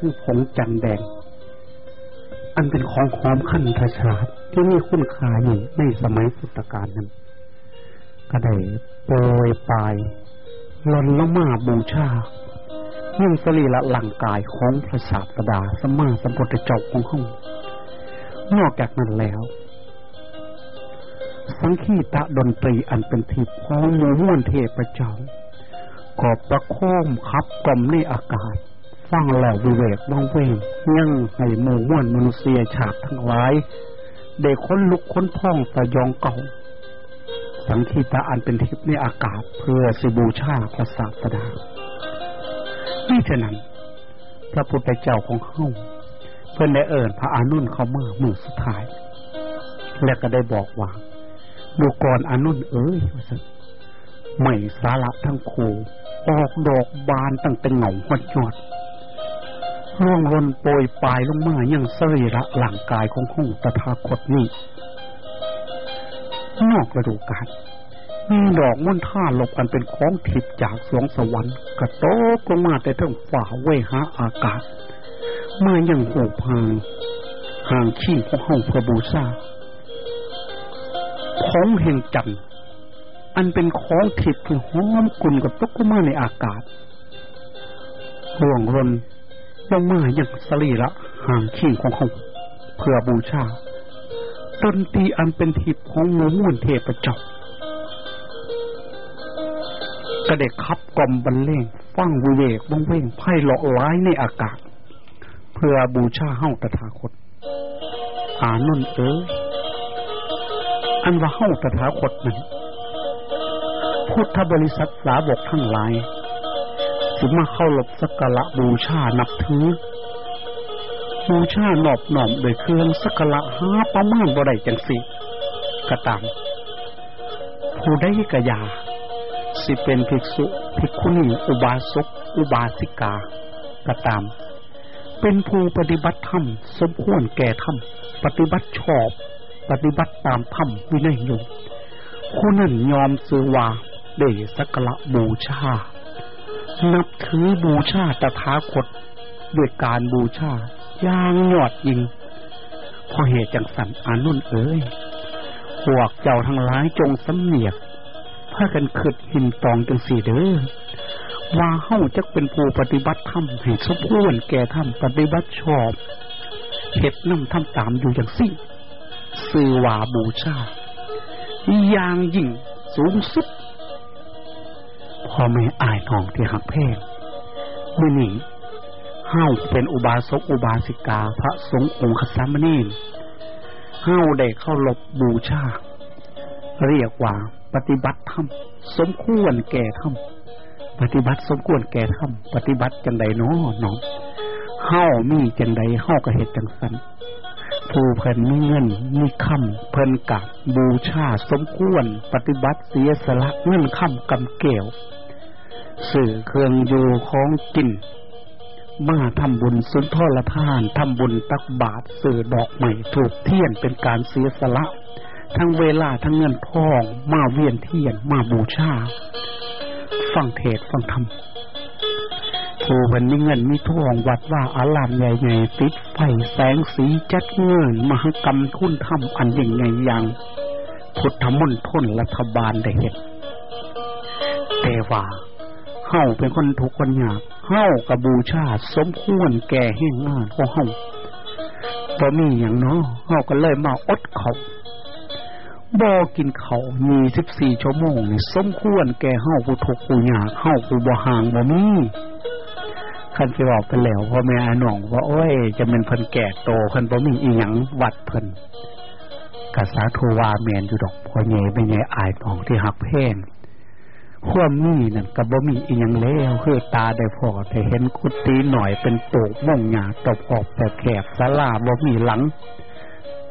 คือผงจันแดง อันเป็นของหอมขั้นทชาติที่มีคุณค่าอยู่ในสมัยพุทธกาลนั้น ก็ได้โปรยปลายลนลงมาบูชายิ่งสรีละหลังกายของพระศาสดาสมมาสมพุทธเจ้าของห้องนอกจากนั้นแล้ว สังคีตะดนตรีอันเป็นทิพย์ของหมู่ม่วนเทพเจ้าก็ประโคมคับกลมในอากาศ ฟังแล้ววิเวกว่างเวงยั่งให้หมู่มวนมนุษยชาติทั้งหลายเด็กค้นลุกค้นพ่องตะยองเก่า สังคีตะอันเป็นทิพย์ในอากาศเพื่อสิบูชาพระศาสดานี่ฉะนั้น พระพุทธเจ้าของเฮาเพื่อนได้เอิญพระอานุนเขามาเมื่อสุดท้าย และก็ได้บอกว่าดูก่อนอานุนเอ้ยไม่สาระทั้งคูออกดอกบานตั้งแต่เหงาหัดยอด ร่วงรนโปรยปลายลงมายังสรีระหลังกายของห้องตถาคตนี่นอกระดูกาลมีดอกมุ่นท่าหลบกันเป็นของทิพจากสวงสวรรค์ กระโตกลงมาแต่ทั้งฝ่าเวหาอากาศ มาอย่างโหพางห่างขี้ของห้องพระบูชาของแห่งจันทร์อันเป็นของทิพย์หอมกลุ่นกับตกมาในอากาศห่วงรน ลงมาอย่างสรีระห่างขี้ของเขาเพื่อบูชาดนตรีอันเป็นทิพย์ของมูม่วนเทพเจ้าก็ได้ขับกลมบรรเลงฟังวิเวกบ้งเว่งไพ่หลอกร้ายในอากาศ เพื่อบูชาเฮ้าตถาคต อานนท์เอ๋ยอันว่าเฮ้าตถาคตนั้นพุทธบริษัทสาวกทั้งหลาย ถึงมาเข้าหลบสักการะบูชานับถือ บูชาหนอบหน่อมโดยเครื่องสักการะหาประมาณบ่ได้จังสิกระตามผู้ได้กระยา สิเป็นภิกษุภิกขุณีอุบาสกอุบาสิกา กระตาม เป็นผู้ปฏิบัติธรรมสมควรแก่ธรรมปฏิบัติชอบ ปฏิบัติตามธรรมวินัยอยู่ผู้นั้นยอมซื้อว่าเดสักละบูชา นับถือบูชาตถาคตด้วยการบูชาอย่างยอดยิงพอเหตุจังสันอานุนเอ้ยพวกเจ้าทั้งหลายจงสำเนียกพากันขิดหินตองจังสี่เด้อว่าเฮ้าจะเป็นผู้ปฏิบัติธรรมให้สมควรแก่ธรรมปฏิบัติชอบเหตุนำทำตามอยู่อย่างสิ้นสื่อว่าบูชาอย่างยิ่งสูงสุด พ่อแม่อายน้องที่หักแพงเมื่อนี้เฮาเป็นอุบาสกอุบาสิกา พระสงฆ์องค์ขสามณีเฮาได้เข้าหลบบูชา เรียกว่าปฏิบัติธรรมสมควรแก่ธรรมปฏิบัติสมควรแก่ธรรมปฏิบัติจังใดน้อน้องเฮามีจังใดเฮาก็เหตุจังสันผู้เพิ่นมีเงินมีคำเพิ่นกับบูชาสมควร ปฏิบัติเสียสละเงินคำกำเกี่ยว สื่อเครื่องอยู่ของกิน มาทำบุญสุนทรทานทำบุญตักบาตรสื่อดอกใหม่ถูกเทียนเป็นการเสียสละ ทั้งเวลาทั้งเงินทอง มาเวียนเทียนมาบูชา ฟังเทศฟังธรรมผู้เพิ่นมีเงินมีทองวัดว่าอารามใหญ่ๆติดไฟแสงสีจัดเงินมหกรรมคุณธรรมอันยิ่งใหญ่ย่างพุทธมนตนรัฐบาลได้เห็นแต่ว่า เฮาเป็นคนทุกคนยากเฮากับบูชาสมควรแก่แห่งงานของเฮาบ่มีอย่างเนาะเฮาก็เลยมาอดเขาบ่กินเขามีสิบสี่ชั่วโมงนี่สมควรแก่เฮาผู้ทุกผู้ยากเฮาผู้บ่ห่างบ่มีคันสิบอกไปแล้วพ่อแม่อาหนองว่าโอ้ย จะเป็นเพิ่นแก่โตเพิ่นบ่มีอีหยังวัดเพิ่นกษาโทวาเมียนอยู่ดอกพ่อใหญ่ไม่ใหญ่อายของที่หักเพน ความมีนั่นก็บ่มีอีหยังแล้วคือตาได้พอแต่เห็นกุฏิหน่อยเป็นโตกม่งหยาตบออกแต่แคบสลาบ่มีหลัง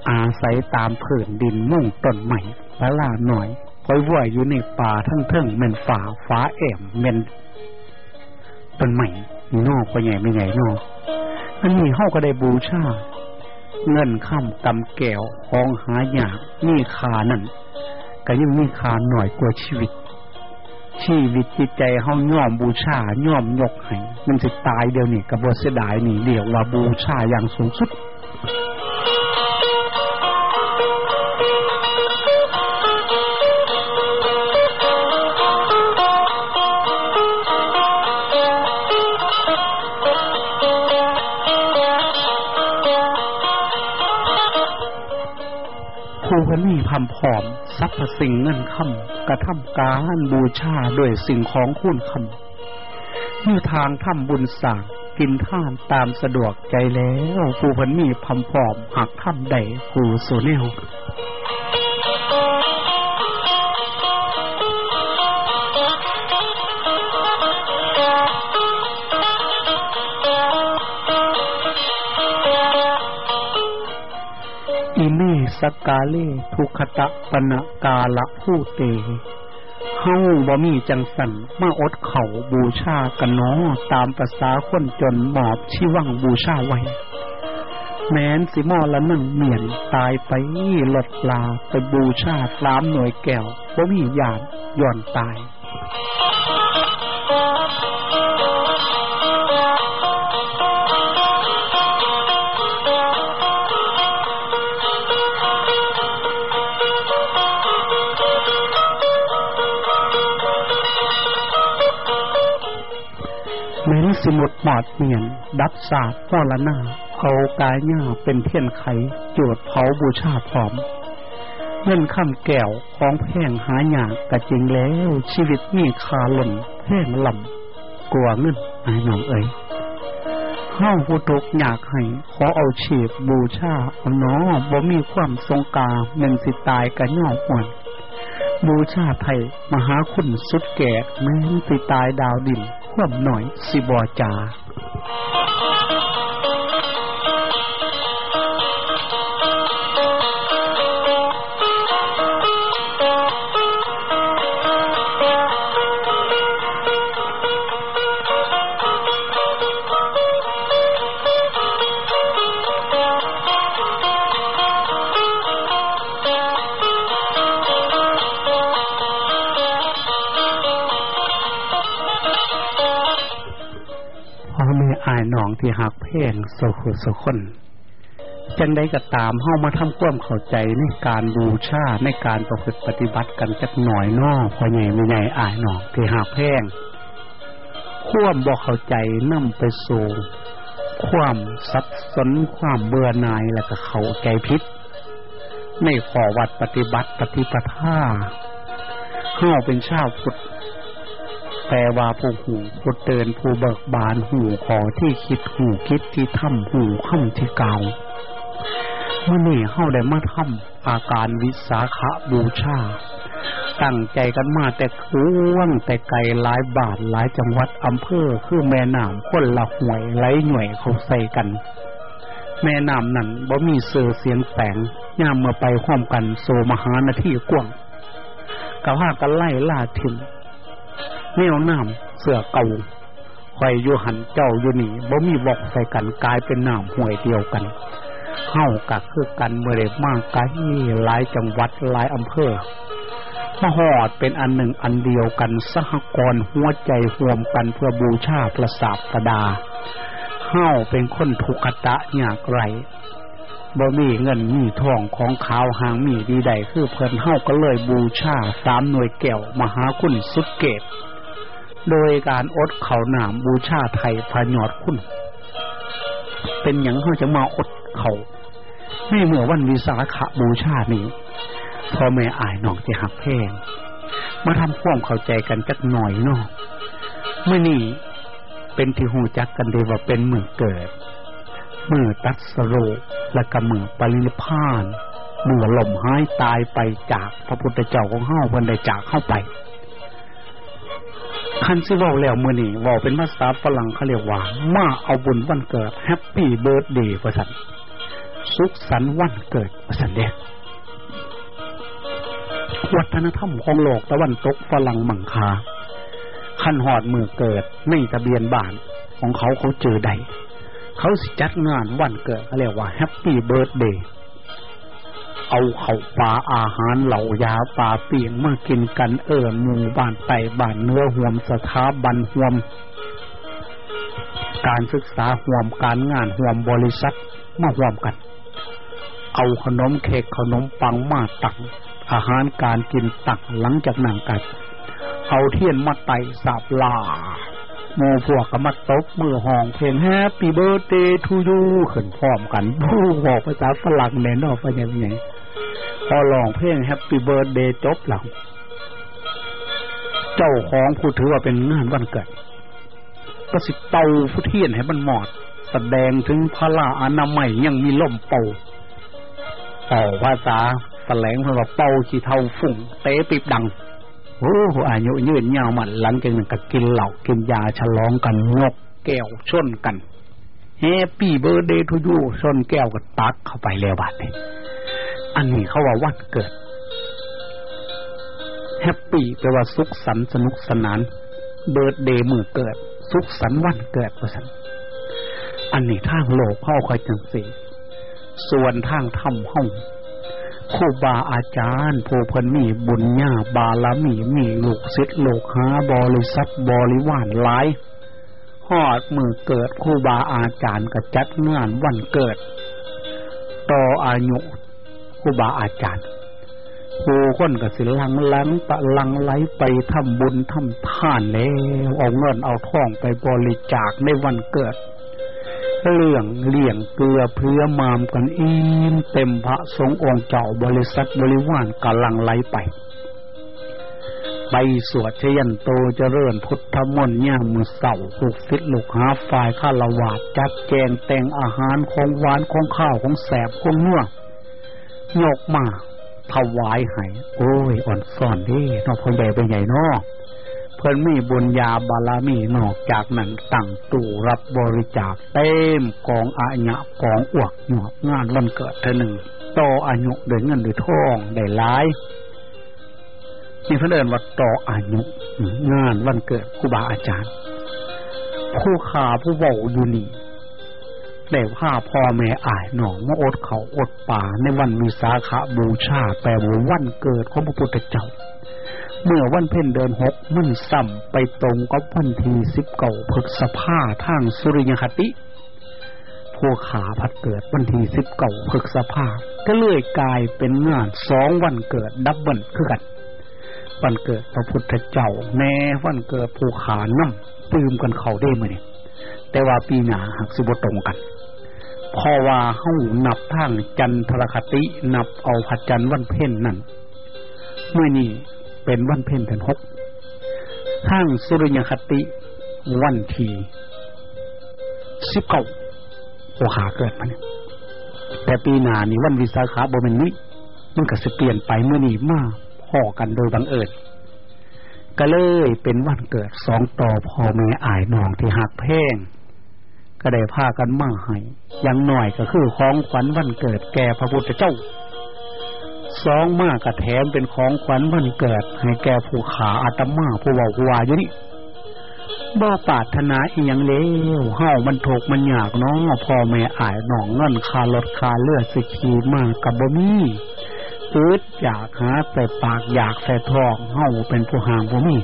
อาศัยตามผืนดินมุ่งต้นใหม่สลาหน่อยคอยว่ายอยู่ในป่าทั้งเทิงเม่นฝ่าฟ้าแอมเม่นต้นใหม่นอกก็ใหญ่ไม่ใหญ่นอกอันนี้เฮาก็ได้บูชาเงินค่ำกำแก้วของหายากนี่ขานั่นก็ยังมีคาหน่อยกว่าชีวิต ชีวิตจิตใจเฮาย่อมบูชาย่อมยกให้มันสิตายเดียวนี่ก็บ่เสียดายนี่เรียกว่าบูชาอย่างสูงสุดผู้คนมีพำผอม ทรัพย์สิ่งเงินคำกระทำการบูชาด้วยสิ่งของคุณคำมีทางถ้ำบุญสางกินท่านตามสะดวกใจแล้วผู้คนมีพำผอมหักถ้ำใดผู้สูเนว สกาเลทุคตะปนกาละผู้เตเฮาบ่มีจังสันมาอดเขาบูชากันนาะตามภาษาคนจนหมอบชีวังบูชาไว้ แม้นสิมอละนั่งเหมียนตายไปหลดลาไปบูชาสามหน่วยแก้วบ่มียานย่อนตาย สิหมดหมอดเมียน ดับศาสตร์พ่อละหน้าเอากายหญ้าเป็นเทียนไขโจดเผาบูชาพร้อมเงินคำแก้วของแพงหาหยากกะจริงแล้ว ชีวิตมีคาหล่นแพงลำกลัวเงินไอ้น้องเอ๋ยเฮาผู้ตกอยากให้ขอเอาชีพบูชาเอาน้อบ่มีความทรงกาเม่นสิตายกะย่ออ่อนบูชาไทย มหาคุณสุดแก่แม้นสิตายดาวดินค วามหน่อยสิบอจา ที่หักเพงสุขุสุคนจังได้ก็ตามเฮามาทำความเข้าใจในการบูชาในการประพฤติปฏิบัติกันจักหน่อยนอพ่อใหญ่ไม่ใหญ่อายน้อที่หักเพงความบ่เข้าใจนำไปสู่ความสับสนความเบื่อหน่ายแล้วก็เข้าใจผิดในขอวัดปฏิบัติปฏิปทาเฮาเป็นชาวพุทธ แปลว่าผู้หูผู้เตือนผู้เบิกบานหูขอที่คิดหูคิดที่ทำหูข้าที่เก่าเมื่อนี่เข้าได้มาทำอาการวิสาขบูชา ตั้งใจกันมาแต่คุ้งแต่ไกลหลายบาทหลายจังหวัดอำเภอคือแม่น้ำคนละห่วยไหลหน่วยเขาใส่กัน แม่น้ำนั่นบ่มีเสือเสียงแสงย่ามเมื่อไปห้อมกันโซมหานาที่กว้างกะว่ากันไล่ล่าถิ่น แนวน้ำเสือเก่าคอยอยู่หันเจ้าอยู่นี่บ่มีบอกใส่กันกลายเป็นน้ำห่วยเดียวกันเฮากะคือกันเมื่อเด็มากไกลหลายจังหวัดหลายอำเภอมาหอดเป็นอันหนึ่งอันเดียวกันสหกรณ์หัวใจรวมกันเพื่อบูชาพระศาสดาเฮาเป็นคนทุกขตะยากไร บ่มีเงินมีทองของขาวหางมีดีใดคือเพิ่นเฮาก็เลยบูชาสามหน่วยแก้วมหาคุณสุดเกต โดยการอดเขาหนามบูชาไทยพยอดคุณ เป็นอย่างเขาจะมาอดเขาไม่เมื่อวันวิสาขบูชานี้พ่อแม่อายน้องจะหักแพงมาทำความเข้าใจกันจักหน่อยเนาะเมื่อนี้เป็นที่หูจักกันเดว่าเป็นเมืองเกิด มื่อตัดสโรและก็เมื่อปรินิพานเมื่อลมหายตายไปจากพระพุทธเจ้าของเฮาเพิ่นได้จากเข้าไปคันสิว้าแล้วมื้อนี้เว้าเป็นภาษาฝรั่งเขาเรียกว่า มาเอาบุญวันเกิด happy birthday ว่าซั่นสุขสันต์วันเกิดว่าซั่นเด้วัฒนธรรมของโลกตะวันตกฝรั่งมังคาคันหอดมือเกิดในทะเบียนบ้านของเขาเขาเจอใด เขาสิจัดงานวันเกิดเขาเรียกว่า happy birthday เอาเข่าปลาอาหารเหล่ายาปลาเปียงมากินกันเอิญหมู่บ้านไต่บ้านเนื้อห่วมสถาบันห่วม การศึกษาห่วมการงานห่วมบริษัทมาห่วมกัน เอาขนมเค้กขนมปังมาตักอาหารการกินตักหลังจากนั่งกัน เอาเทียนมาใต้สาบลา โมพวกก็มาตบมือห้องเพลงแฮปปี้เบิร์ดเดย์ทูยูขึ้นพร้อมกันผู้บอกภาษาฝรั่งเน่นอกไปยังไงพอลองเพลงแฮปปี้เบิร์ดเดย์จบหลังเจ้าของผู้ถือว่าเป็นงานวันเกิดก็สิเป่าผู้เทียนให้มันหมอด แสดงถึงพระลาอนามัยยังมีล่มเป่าเป่าภาษาแสลงเพราะว่าเป่าขี้เท่าฝุ่งเตะปิบดัง โอ้โหอายุยืนยาวมันหลังจากนั้นก็กินเหล้ากินยาฉลองกันงกแก้วชนกัน Happy Birthday to you ชนแก้วก็ตักเข้าไปแล้วบาดนี้อันนี้เขาว่าวันเกิด happy แปลว่าสุขสันต์สนุกสนาน birthday มื้อเกิด สุขสันต์วันเกิดว่าสันอันนี้ทางโลกเข้าคอยจังซี่ส่วนทางธรรมห้อง ครูบาอาจารย์ผู้พันมีบุญญาบาลมีมีลูกศิษย์ลูกหาบริษัทบริวารหลายหอดมือเกิดครูบาอาจารย์ก็จัดงานวันเกิด ต่ออายุครูบาอาจารย์ผู้คนก็สิลังลังตะลังไหลไปทำบุญทำทานแล้ว เอาเงินเอาทองไปบริจาคในวันเกิด เรื่องเลี่ยงเกลือเพื่อมามกันอิ่มเต็มพระสงฆ์องค์เจ้าบริษัทบริวารกำลังไหลไป ไปสวดเชยันโตเจริญพุทธมนต์ย่างมือเสาลูกฟิตลูกหาฝ่ายข้าละวาดจัดแจงแต่งอาหารของหวานของข้าวของแสบของนัวยกมาถวายให้โอ้ยอ่อนซ่อนดินอกคนใหญ่เป็นใหญ่นอก เพิ่นมีบุญญาบาลามีนอกจากนั้นตั้งตู้รับบริจาคเต็มกองอาญะกองอวกหนวกงานวันเกิดเธอหนึ่งต่ออายุเดินเงินด้วยทองได้หลายนี่เพิ่นเอินว่าต่ออายุงานวันเกิดครูบาอาจารย์ ผู้ขาผู้เว้าอยู่นี่ได้ผ้าพ่อแม่อายหนองมาอดเขาอดป่าในวันมีสาขาบูชาแปลว่าวันเกิดของพระพุทธเจ้า เมื่อวันเพ็ญเดินหกมันซ้ำไปตรงกับวันที่สิบเก้าพฤษภาทางสุริยคติผู้ข้าพัดเกิดวันที่สิบเก้าพฤษภาก็เลื่อยกลายเป็นงานสองวันเกิด double คือกันวันเกิดพระพุทธเจ้าแน่วันเกิดผู้ข้านำปืมกันเขาได้ไหมเนี่ยแต่ว่าปีหนาหักสิบตรงกันพอว่าเฮ้านับทางจันทรคติ นับเอาพัดจันวันเพ็ญนั่นเมื่อนี้ เป็นวันเพ็ญเดือนหกทางสุริยคติวันที่สิบเก้าโอหาเกิดมาเนี่ยแต่ปีหนานี่วันวิสาขาบเป็นนี้มันก็จะเปลี่ยนไปเมื่อนี้มาพ่อกันโดยบังเอิญก็เลยเป็นวันเกิดสองต่อพ่อแม่อายน้องที่หักเพลงก็ได้พากันมาให้ยังหน่อยก็คือของขวัญวันเกิดแก่พระพุทธเจ้า สองมากกระแถมเป็นของขวัญวันเกิด ให้แก่ผู้ขาอาตมาผู้ว่าหัวอยู่นี่บ่ปาถนาอีหยังเลวเฮามันถกมันยากน้องพ่อแม่อายหนองเงินคารถคาเลือดสิขีมากกับบ่มีอึดอยากหาใส่ปากอยากใส่ทองเฮาเป็นผู้ห่างบ่มี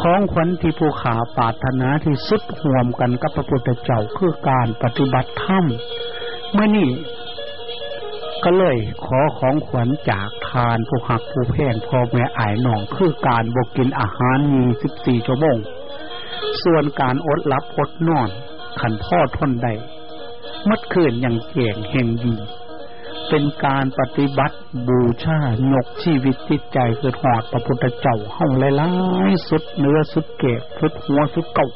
ของขวัญที่ผู้ขาปาถนาที่สุดห่วมกันกับพระพุทธเจ้าคือการปฏิบัติธรรมเมื่อนี่ ก็เลยขอของขวัญจากทานผู้หักผู้แพงพ่อแม่อายหนองคือการบกินอาหารมีสิบสี่ชั่วโมง ส่วนการอดรับอดนอนขันพ่อทนได้มัดคืนอย่างเก่งแห่งดี เป็นการปฏิบัติบูชายกชีวิตจิตใจเกิดหอดพระพุทธเจ้าห้องหลายๆสุดเนื้อสุดเกศสุดหัวสุดเก่า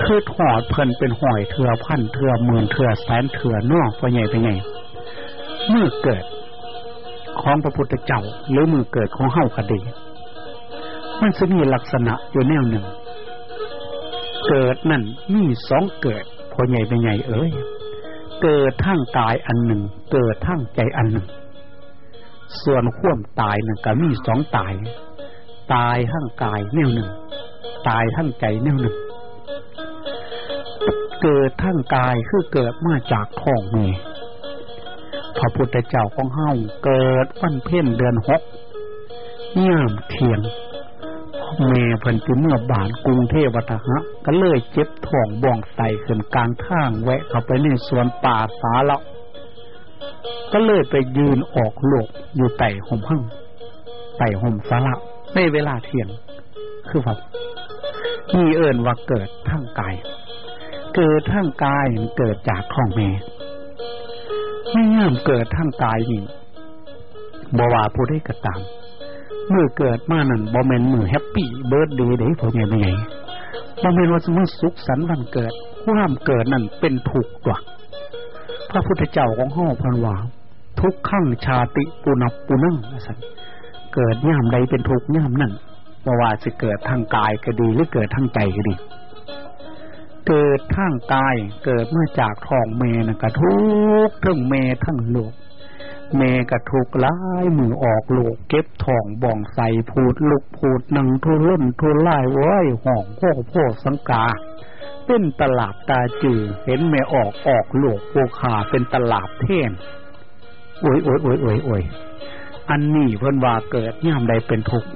คือหอดเพิ่นเป็นหอยเถื่อพันเถื่อหมื่นเถื่อแสนเถื่อนอกไปไงไปไง เมื่อเกิดของพระพุทธเจ้าหรือมือเกิดของเฮาคดี มันจะมีลักษณะอยู่แนวหนึ่ง เกิดนั่นมีสองเกิดพอใหญ่ไปใหญ่เอ้ยเกิดทั้งกายอันหนึ่ง เกิดทั้งใจอันหนึ่ง ส่วนข่วมตายนั่นก็มีสองตาย ตายทั้งกายแนวหนึ่ง ตายทั้งใจแนวหนึ่ง เกิดทั้งกายคือเกิดมาจากท้องแม่ พระพุทธเจ้าของเฮาเกิดวันเพ็ญเดือนหกย่ามเทียงเมเพิ่นคือเมื่อบานกรุงเทวทหะก็เลยเจ็บท้องบ่องใส่ขึ้นกลางทางแวะเข้าไปในสวนป่าสาละก็เลยไปยืนออกโลกอยู่ใต้ฮ่มฮังใต้ฮ่มสาละในเวลาเที่ยง คือแบบมีเอิญว่าเกิดทั้งกาย เกิดทั้งกายเกิดจากท้องแม่ ไม่ย่ามเกิดทั้งกายนี่บว่าผู้ได้กระตามเมื่อเกิดมานั่นบ่แม่นมื้อ happy birthday เด้พ่อใหญ่แม่ใหญ่บ่แม่นว่าสมมติสุขสันต์วันเกิดความเกิดนั่นเป็นถูกตัวพระพุทธเจ้าของห้องพันว่าทุกขั้งชาติปุนับปุนั่งสันเกิดย่ามใดเป็นทุกย่ามนั่นบ่ว่าจะเกิดทางกายก็ดีหรือเกิดทางใจก็ดี เกิดทางกายเกิดมาจากท้องเมนะกระทุกทั้งเมทั้งโลกเมกระทุกล้ายมือออกโลกเก็บทองบ่องใส่พูดลุกพูดนังทุล้นทุล่ายว้ยห่องโคโพสังกา เป็นตลาดตาจือเห็นแม่ออกออกโลกโปขาเป็นตลาดเท่นโอ้ยโอ้ยโอ้ยโอ้ยโอ้ยอันนี้เพิ่นว่าเกิดย่ามใดเป็นทุกข์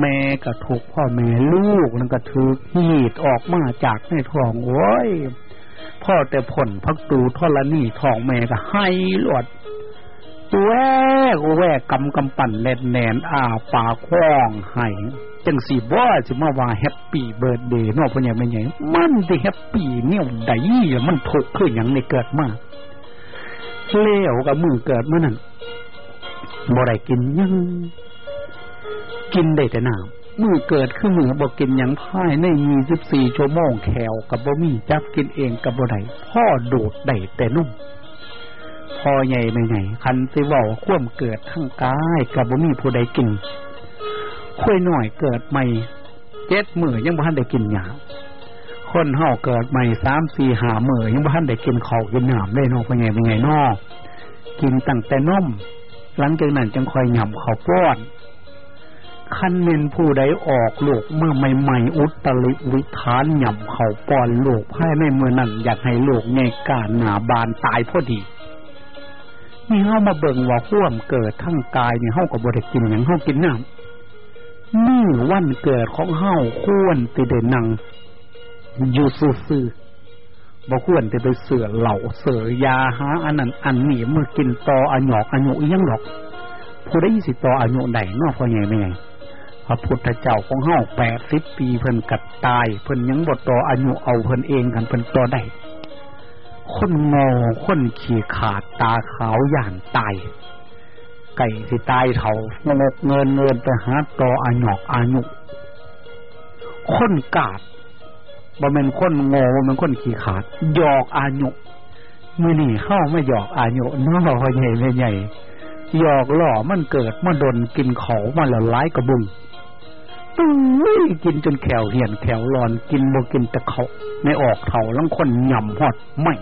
แม่กระทุกพ่อแม่ลูกนั่นก็ถือหีดออกมาจากในท้องโอ้ยพ่อแต่ผลพักตูทอละนี่ท้องแม่ก็ให้หลวดแวกแวกกำกำปั่นแน่นแนนอาปาคว้องให้จังสีบ่สิมาว่าแฮปปี้เบิร์ดเดย์นอกพ่อใหญ่แม่ใหญ่มันสิแฮปปี้เนี่ยใดมันถูกคืออย่างในเกิดมาเลี้ยวกับมือเกิดมื่อนั้นบ่ได้กินยัง กินได้แต่น้ำมือเกิดขึ้นมือบอกกินอย่างพ่ายในยี่สิบสี่ชั่วโมงแขวกับบ่มีจับกินเองกับบ่ไดพ่อโดดได้แต่นุ่มพ่อใหญ่ไม่ใหญ่คันสิว่าคว่มเกิดทั้งกายกับบ่มีผู้ใดกินค่อยหน่อยเกิดใหม่เจ็ดมือยังบ่ทันได้กินหยาคนเฮาเกิดใหม่สามสี่หามือยังบ่ทันได้กินข้ากินหน้ำได้นอกพอใหญ่ไม่ใหญ่นอกินตั้งแต่นมหลังจากนั้นจึงค่อยหย่ำข้าป้อน ขันเมนผู้ใดออกโลกเมื่อใหม่ๆอุตริวิธานหย่ำเขาป้อนโลกให้ในเมื่อนั้นอยากให้โลกในกาหนาบานตายพอดีนี่เฮามาเบิ่งว่าห่วมเกิดทั้งกายนี่เฮากับบริกินอย่างเฮากินน้ำนี่วันเกิดของเฮาควรติเดนังอยู่ซื่อบ่ควรจะไปเสือเหล่าเสือยาหาอันนั้นอันนี้เมื่อกินต่ออันหยอกอันยุยังหรอกผู้ได้สิบต่ออายุใดนอกพอใหญ่ไม่ไง พระพุทธเจ้าของเฮาแปดสิบปีเพิ่นกัดตาย เพิ่นยังบดต่ออายุเอาเพิ่นเองกันเพิ่นต่อได้คนงอคนขี่ขาดตาขาวย่านตาย ไก่สิตายเถางกเงินเงินไปหาต่ออายุอายุคนกาดบ่เป็นคนงอบ่เป็นคนขี่ขาดหยอกอายุมื่อนี่เข้าไม่หยอกอายุน้องพ่อใหญ่ไม่ใหญ่หยอกหล่อมันเกิดมาดนกินเขามาแล้วร้ายกระบุง ตุ้ยกินจนแขวเหียนแขวรอนกินโมกินแต่เขาในออกเถาลังคนหย่ำหอดไม่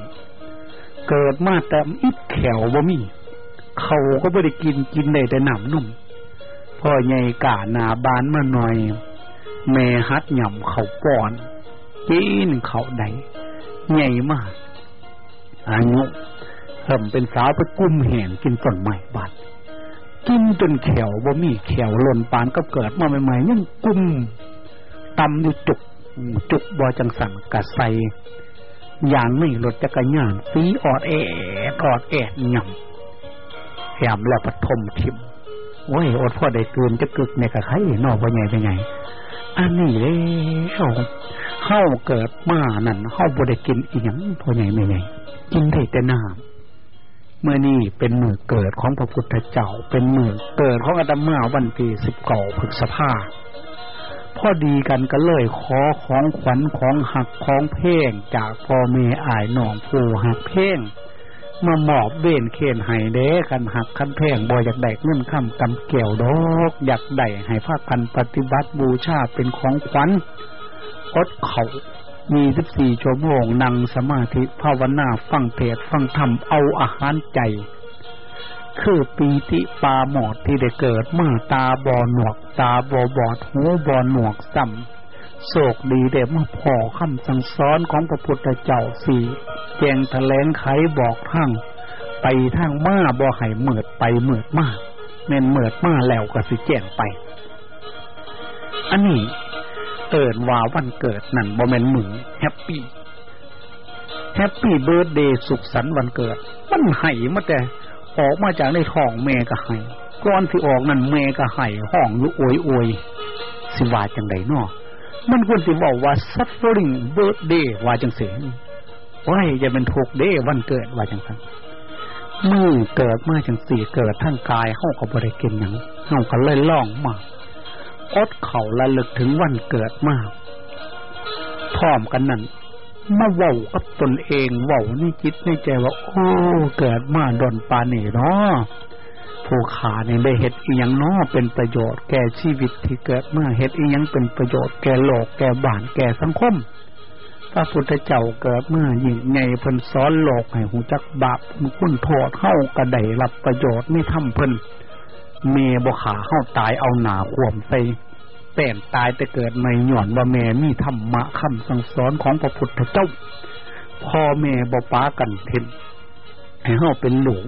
เกิดมาแต่อิดแขวบ่มีเขาก็ไม่ได้กินกินได้แต่หนำนุ่มพ่อใหญ่กาหนาบานมาหน่อย แม่ฮัดหย่ำเขาป้อนกินเขาใดใหญ่มากอายุเริ่มเป็นสาวไปกุ้มแห่งกินต้นไม้บาด กินจนแขวบ่มีแขวหล่นปานก็เกิดมาใหม่ๆยังกุ้มตำอยู่จุก จุกบอจังสันกะใสอย่างไม่รถจักรยานสีออดแอดออดแอดย่ำแถมแล้วปฐมทิมโอ้ยอดพ่อได้เกินจะกึกในกะไข่นอกว่าไงเป็นไงอันนี้เลยเขาเข้าเกิดมานั่นเข้าบ่ได้กินอีหยังพ่อใหญ่ไม่ไงกินได้แต่น้ำ มื่อนี้เป็นมือเกิดของพระพุทธเจ้า เป็นมือเกิดของอาตมาวันที่สิบเก่าพฤษภาพอดีกันก็เลยขอของขวัญของหักของเพ่งจากพ่อเมอายหนองผู้หักเพ่งมาหมอบเบนเคนไห้เด้กันหักคันเพ่งบ่อยากได้เงินคำกำเกี่ยวดอกอยากได้ให้ภาคกันปฏิบัติบูชาเป็นของขวัญอดเขา มีสิบสี่ชั่วโมงนั่งสมาธิภาวนาฟังเทศฟังธรรมเอาอาหารใจ คือปีติปาหมอดที่ได้เกิดเมื่อตาบอหนวก ตาบอบอดหูบอหนวกซ้ำโศกดีเดมาพอคำสั่งสอนของพระพุทธเจ้าสี่แจงแถลงไขบอกทั้งไปทางมาบ่ให้เมิดไปเมิดมาแม่นเมิดมาแล้วก็สิแจ้งไป อันนี้ เอินว่าวันเกิดนั่นบ่แม่นมือแฮปปี้happy birthday สุขสันต์วันเกิด มันไห้มาแต่ออกมาจากในท้องแม่ก็ไห้ก่อนที่ออกนั่นแม่ก็ไห้ห้องอยู่โอยโอยสิว่าจังไดเนาะมันควรสิบอกว่า suffering birthday ว่าจังเสียงว้ยจะเป็นทุกข์ day วันเกิดว่าจังซั่นมือเกิดมาจังซี่เกิดทั้งกายเฮาก็บ่ได้กินหยังเฮาก็เลยล่องมา อดข้าวระลึกถึงวันเกิดมากพร้อมกันนั้นมาเว้ากับตนเองเว้าในจิตในใจว่า โอ้เกิดมาดนปานี่เนาะผู้ขาเนี่ยได้เห็ดอีหยังนาะเป็นประโยชน์แก่ชีวิตที่เกิดมาเห็ดอีหยังเป็นประโยชน์แก่โลกแก่บ้านแก่สังคมพระพุทธเจ้าเกิดมายิ่งใหญ่เพิ่นสอนโลกให้หูจักบาปคุณโทษเฮากระไดรับประโยชน์ไม่ทำเพิ่น เมบขาเฮาตายเอาหนาขวมใส่แป้นตายแต่เกิดในหย่อนว่าแม่มีธรรมะคำสั่งสอนของพระพุทธเจ้าพ่อแม่บ่ป้ากันเห็นให้เฮาเป็นหลูก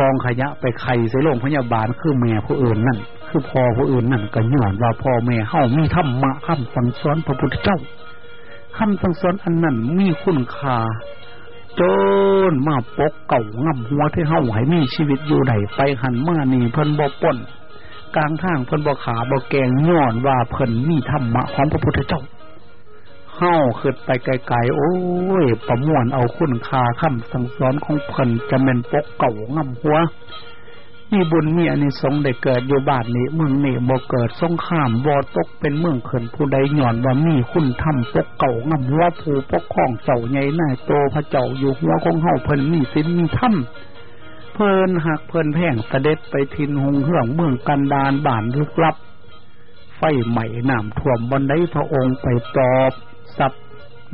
กองขยะไปไข่ใส่โรงพยาบาลคือแม่ผู้อื่นนั่น คือพ่อผู้อื่นนั่นก็หย่อนว่าพ่อแม่เฮามีธรรมะคำสั่งสอนพระพุทธเจ้าคำสั่งสอนอันนั้นมีคุณค่า จนมาปกเก่าง่ำหัวที่เฮาให้มีชีวิตอยู่ไหนไปหันมานี่เพิ่นบ่ป่นกลางทางเพิ่นบ่ขาบ่แกงย้อนว่าเพิ่นมีธรรมะของพระพุทธเจ้าเฮาขึ้นไปไกลๆโอ้ย ประมวลเอาคุณค่าคำสั่งสอนของเพิ่นจะเป็นปกเก่าง่ำหัว มีบุญมีอันนี้สงได้เกิดอยู่บ้านนี้เมืองนี้บ่เกิดสงข้ามบ่ตกเป็นเมืองเขินผู้ใดหย่อนว่ามีคุณธรรมปกเก่างำหัวผู้ปกครองเจ้าใหญ่นายโตพระเจ้าอยู่หัวของเฮาเพิ่นมีศีลมีธรรมเพิ่นหักเพิ่นแพ่งเสด็จไปทินหงเฮืองเมืองกันดานบ้านลึกลับ ไฟใหม่น้ำท่วมบนไดพระองค์ไปตอบสับ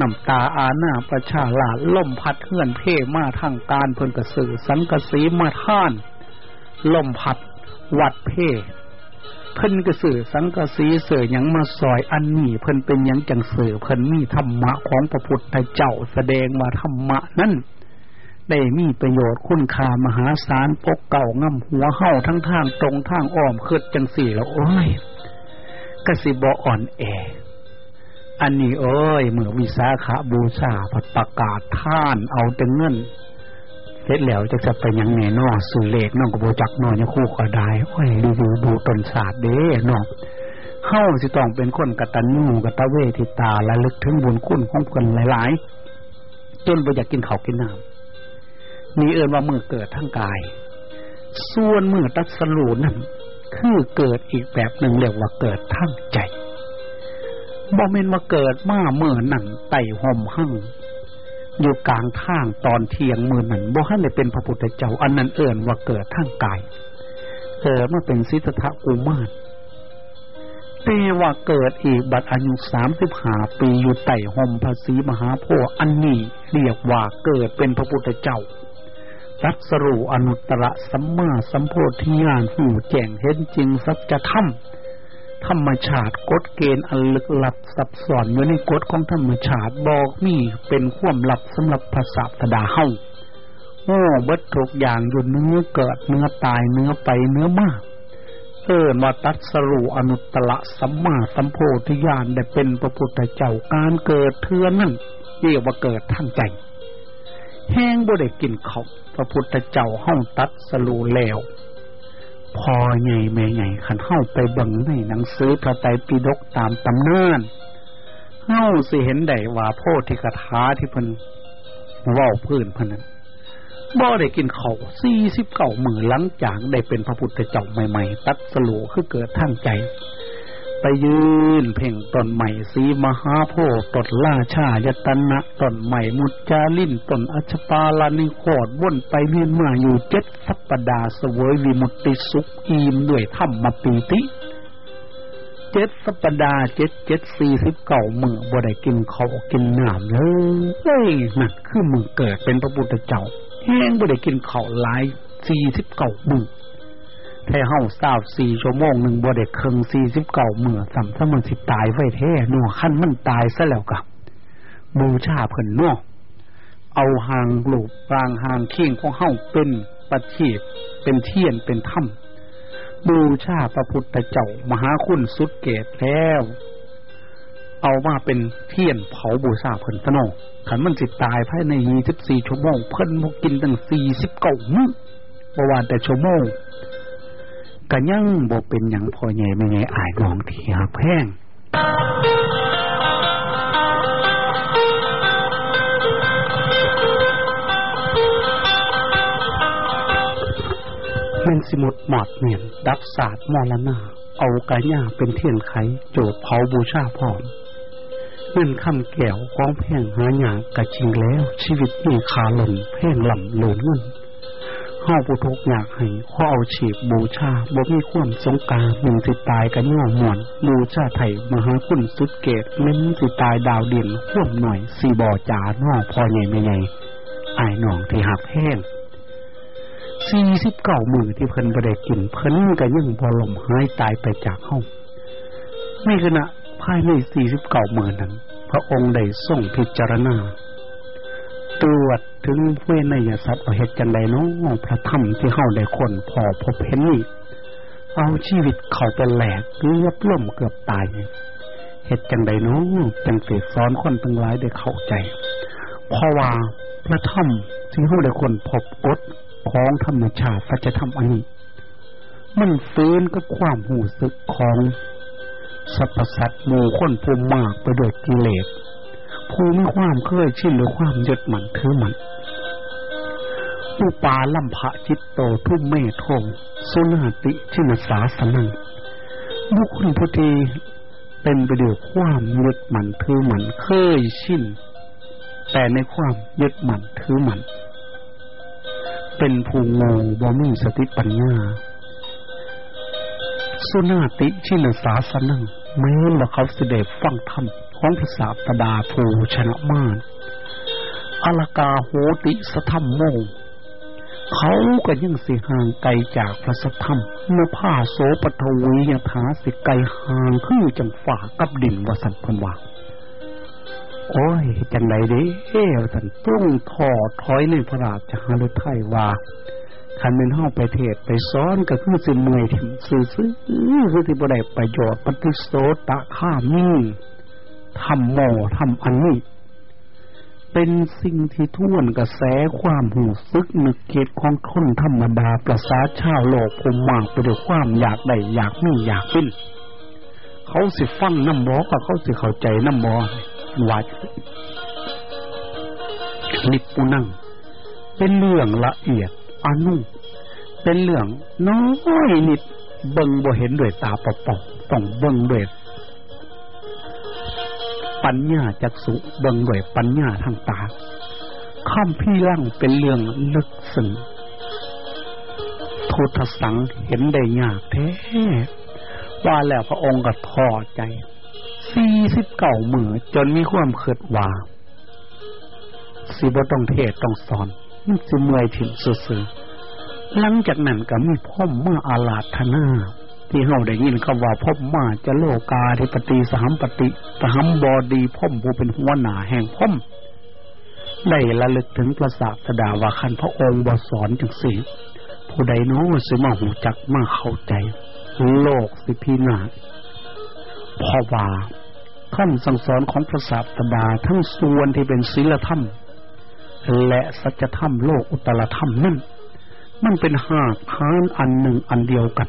น้ำตาอาหน้าประชาลาล่มพัดเฮื่อนเพ่มาทางการเพิ่นกระสือสังกสีมาท่าน ล่มพัด วัดเพ่เพิ่นกระสือสังกสีเสือยังมาซอยอันนี้เพิ่นเป็นยังจังเสือเพิ่นมีธรรมะของพระพุทธเจ้าแสดงว่าธรรมะนั้นได้มีประโยชน์คุณค่ามหาศาลปกเก่าง่ำหัวเห่าทั้งทางตรงทางอ้อมคืดจังสี่แล้วโอ้ยกสิบอ่อนแอ อันนี้เอ้ยเมื่อวิสาขาบูชาพัดประกาศท่านเอาแต่เงิน เสร็จแล้วจะจะไปยังไงนอสื่อเลขน้องกบจักนอยังคู่ก็ได้โอ้ยดูดูดูตนศาสตร์เด้น้องเข้าสิต้องเป็นคนกตัญญูกตเวทิตาและลึกถึงบุญคุณของคนหลาย ๆ จนบ่อยากกินข้าวกินน้ำมีเอินว่ามือเกิดทั้งกาย ส่วนมือตัดสลูนั่นคือเกิดอีกแบบหนึ่งเรียกว่าเกิดทั้งใจบ่เมนว่าเกิดมาเมื่อหนังไต่ห่มหั่ง อยู่กลางทางตอนเที่ยงมือนั่นบ่ให้เลยเป็นพระพุทธเจ้า อันนั้นเอิ่นว่าเกิดทั้งกายเกิดมาเป็นสิทธะกุมารแต่ว่าเกิดอีกบัดอายุสามสิบห้าปีอยู่ไต่ห่มภาษีมหาโพธิ์อันนี้เรียกว่าเกิดเป็นพระพุทธเจ้ารัสรูอนุตตรสัมมาสัมโพธิญาณหูแจ้งเห็นจริงสัจธรรม ธรรมชาติกฎเกณฑ์อันลึกลับซับซ้อนอยู่ในกฎของธรรมชาติบอกมีเป็นความลับสำหรับภาษาธดาเฮาโอ้เบิดทุกอย่างอยู่เนื้อเกิดเนื้อตายเนื้อไปเนื้อมากเอิมาตัดสรูอนุตตะสัมมาสัมโพธิญาณได้เป็นพระพุทธเจ้าการเกิดเทือนนั่นเรียกว่าเกิดทั้งใจ แห้งบ่ได้กินเขาพระพุทธเจ้าห้องตัดสรูแล้ว พอใหญ่แม่ใหญ่ขันเข้าไปบังในหนังสือพระไตรปิฎกตามตำนานเฮ้าสิเห็นได้ว่าโพธิกถาที่เพิ่นว่าพื้นพนั้นบ่ได้กินเขาสี่สิบเก้ามือหลังจากได้เป็นพระพุทธเจ้าใหม่ ๆ ตัดสโลคือเกิดทั้งใจ ไปยืนเพ่งต้นใหม่สีมหาโพธิ์ต้นล่าชายตนะต้นใหม่มุจจาลินต้นอัชปาลานิโคดวนไปเวียนมาอยู่เจ็ดสัปปดาเสวยวิมุตติสุขอีมด้วยธรรมปีติเจ็ดสัปดาเจ็ดเจ็ดสี่สิบเก่ามือบ่ได้กินเขากินน้ำเลยเฮ้ยนั่นคือมือเกิดเป็นพระพุทธเจ้าแห้งบ่ได้กินเขาหลายสี่สิบเก่ามือ แท้เฮาทราบสี่ชั่วโมงหนึ่งบ่ได้เคิงสี่สิบเก่าเมื่อสัมสมันสิตายไว้แท้หนัวขั้นมันตายซะแล้วกับบูชาเพิ่นนัวเอาหางหลูกปรางหางเข่งของเฮาเป็นประทีปเป็นเทียนเป็นถ้ำบูชาพระพุทธเจ้ามหาคุณสุดเกตแล้ว เอามาเป็นเทียนเผาบูชาเพิ่นพนองขันมันสิตายภายในยี่สิบสี่ชั่วโมงเพิ่นมกินตั้งสี่สิบเก้ามื้อบ่ว่าแต่ชั่วโมง กันยังบ่เป็นหยังพอใหญ่ไม่ไงอายน้องที่หักแพงแม่นสิมุดหมอดเมียนดับศาสตร์มรณาเอากระย่าเป็นเทียนไข โจดเผาบูชาพร้อมเงินคำแก้วของแพงหาหยากะจริงแล้ว ชีวิตนี่ขาหล่นแพงลำเหลือเงิน เฮาผู้ทุกอยากให้ข้อเอาฉีบบูชาบ่มีความสงกาหนึ่งสิตายกันย่อมวนบูชาไถ่มหาคุณสุดเกตเม้นสิตายดาวเด่นห่วมหน่อยสีบ่อจานอพอใหญ่ไม่ใหญ่อายหนองที่หักแห้งสี่สิบเก้ามือที่เพิ่นบ่ได้กินเพิ่นก็ยังบ่ลมหายตายไปจากเฮาไม่ขณะภายในสี่สิบเก้ามือนั้น พระองค์ได้ทรงพิจารณาตรวจ ถึงเวนยสัตว์เหตุจังใดน้องพระธรรมที่เฮาได้คนพอพบเห็นนี่เอาชีวิตเขาเป็นแหลกเกือบล่มเกือบตายเหตุจังใดน้องเป็นเศษซ้อนคนตั้งหลายได้เข้าใจ เพราะว่าพระธรรมที่เฮาได้คนพบกฎของธรรมชาติสัจธรรมอันนี้ มันฟื้นกับความหูสึกของสรรพสัตว์หมู่คนภูมิมากไปด้วยกิเลสผู้มีความเคยชินหรือความยึดมั่นถือมั่น อุปาลัมภะจิตโตทุ่มเมโทงสุนาติชินสาสนังบุคคลผู้ที่เป็นไปด้วยความยึดมั่นถือมันเคยชินแต่ในความยึดมั่นถือมันเป็นผู้งงบ่มีสติปัญญาสุนาติชินสาสนังแม้ว่าเขาเสด็จฟังธรรมของพระศาสดาภูชนะมานอลกาโหติสธรรมโม เขาก็ยังสิห่างไกลจากพระสัทธรรมเมื่อผ้าโสปทวียถาสิไกลห่างคือจังฝ่ากับดินวสันพนว่าโอ้ย จังไดเด้เอ้สันตุ้งถอดถอยในพระราชหฤทัยว่าคันเป็นห้องไปเทศไปซ้อนก็คือสิเมื่อยถิ่มซื่อซื้อคือที่บ่ได้ประโยชน์ปฏิโสตะข้ามีทำโมทำอันนี้ เป็นสิ่งที่ท่วนกระแสความหูซึกนึกเกตของคนธรรมดาประสาชาวโลกภูมิมากไปด้วยความอยากได้อยากมีอยากเป็นเขาสิฟังน้ำบอกเขาสิเข้าใจน้ำบอวัดนิปุนั่ง เป็นเรื่องละเอียดอนุเป็นเรื่องน้อยนิดเบิ่งบ่เห็นด้วยตาเปล่าๆต้องเบิ่งด้วย ปัญญาจักสุเบิ่งด้วยปัญญาทางตาข้ามพี่ร่างเป็นเรื่องลึกซึ้งโททสังเห็นได้ยากแท้ว่าแล้วพระองค์ก็ท้อใจสี่สิบเก่ามือจนมีความเคิดว่าสิบต้องเทศต้องสอนมันสิเมื่อยถิ่นสื่อหลังจากนั้นก็มีพ่อมมาอาลาธนา ที่เราได้ยินคำว่าพ่อมาจะโลกาธิปติสามปฏิสามบอดีพ่อมผู้เป็นหัวหน้าแห่งพ่อมได้ระลึกถึงพระศาสดาว่าคันพระองค์บสอนจังสีผู้ใดน้สิมาหูจักมาเข้าใจ โลกสิพีนาเพราะว่าคำสั่งสอนของพระศาสดาทั้งส่วนที่เป็นศีลธรรม และสัจธรรมโลกอุตรธรรมนั่นมันเป็นหากทานอันหนึ่งอันเดียวกัน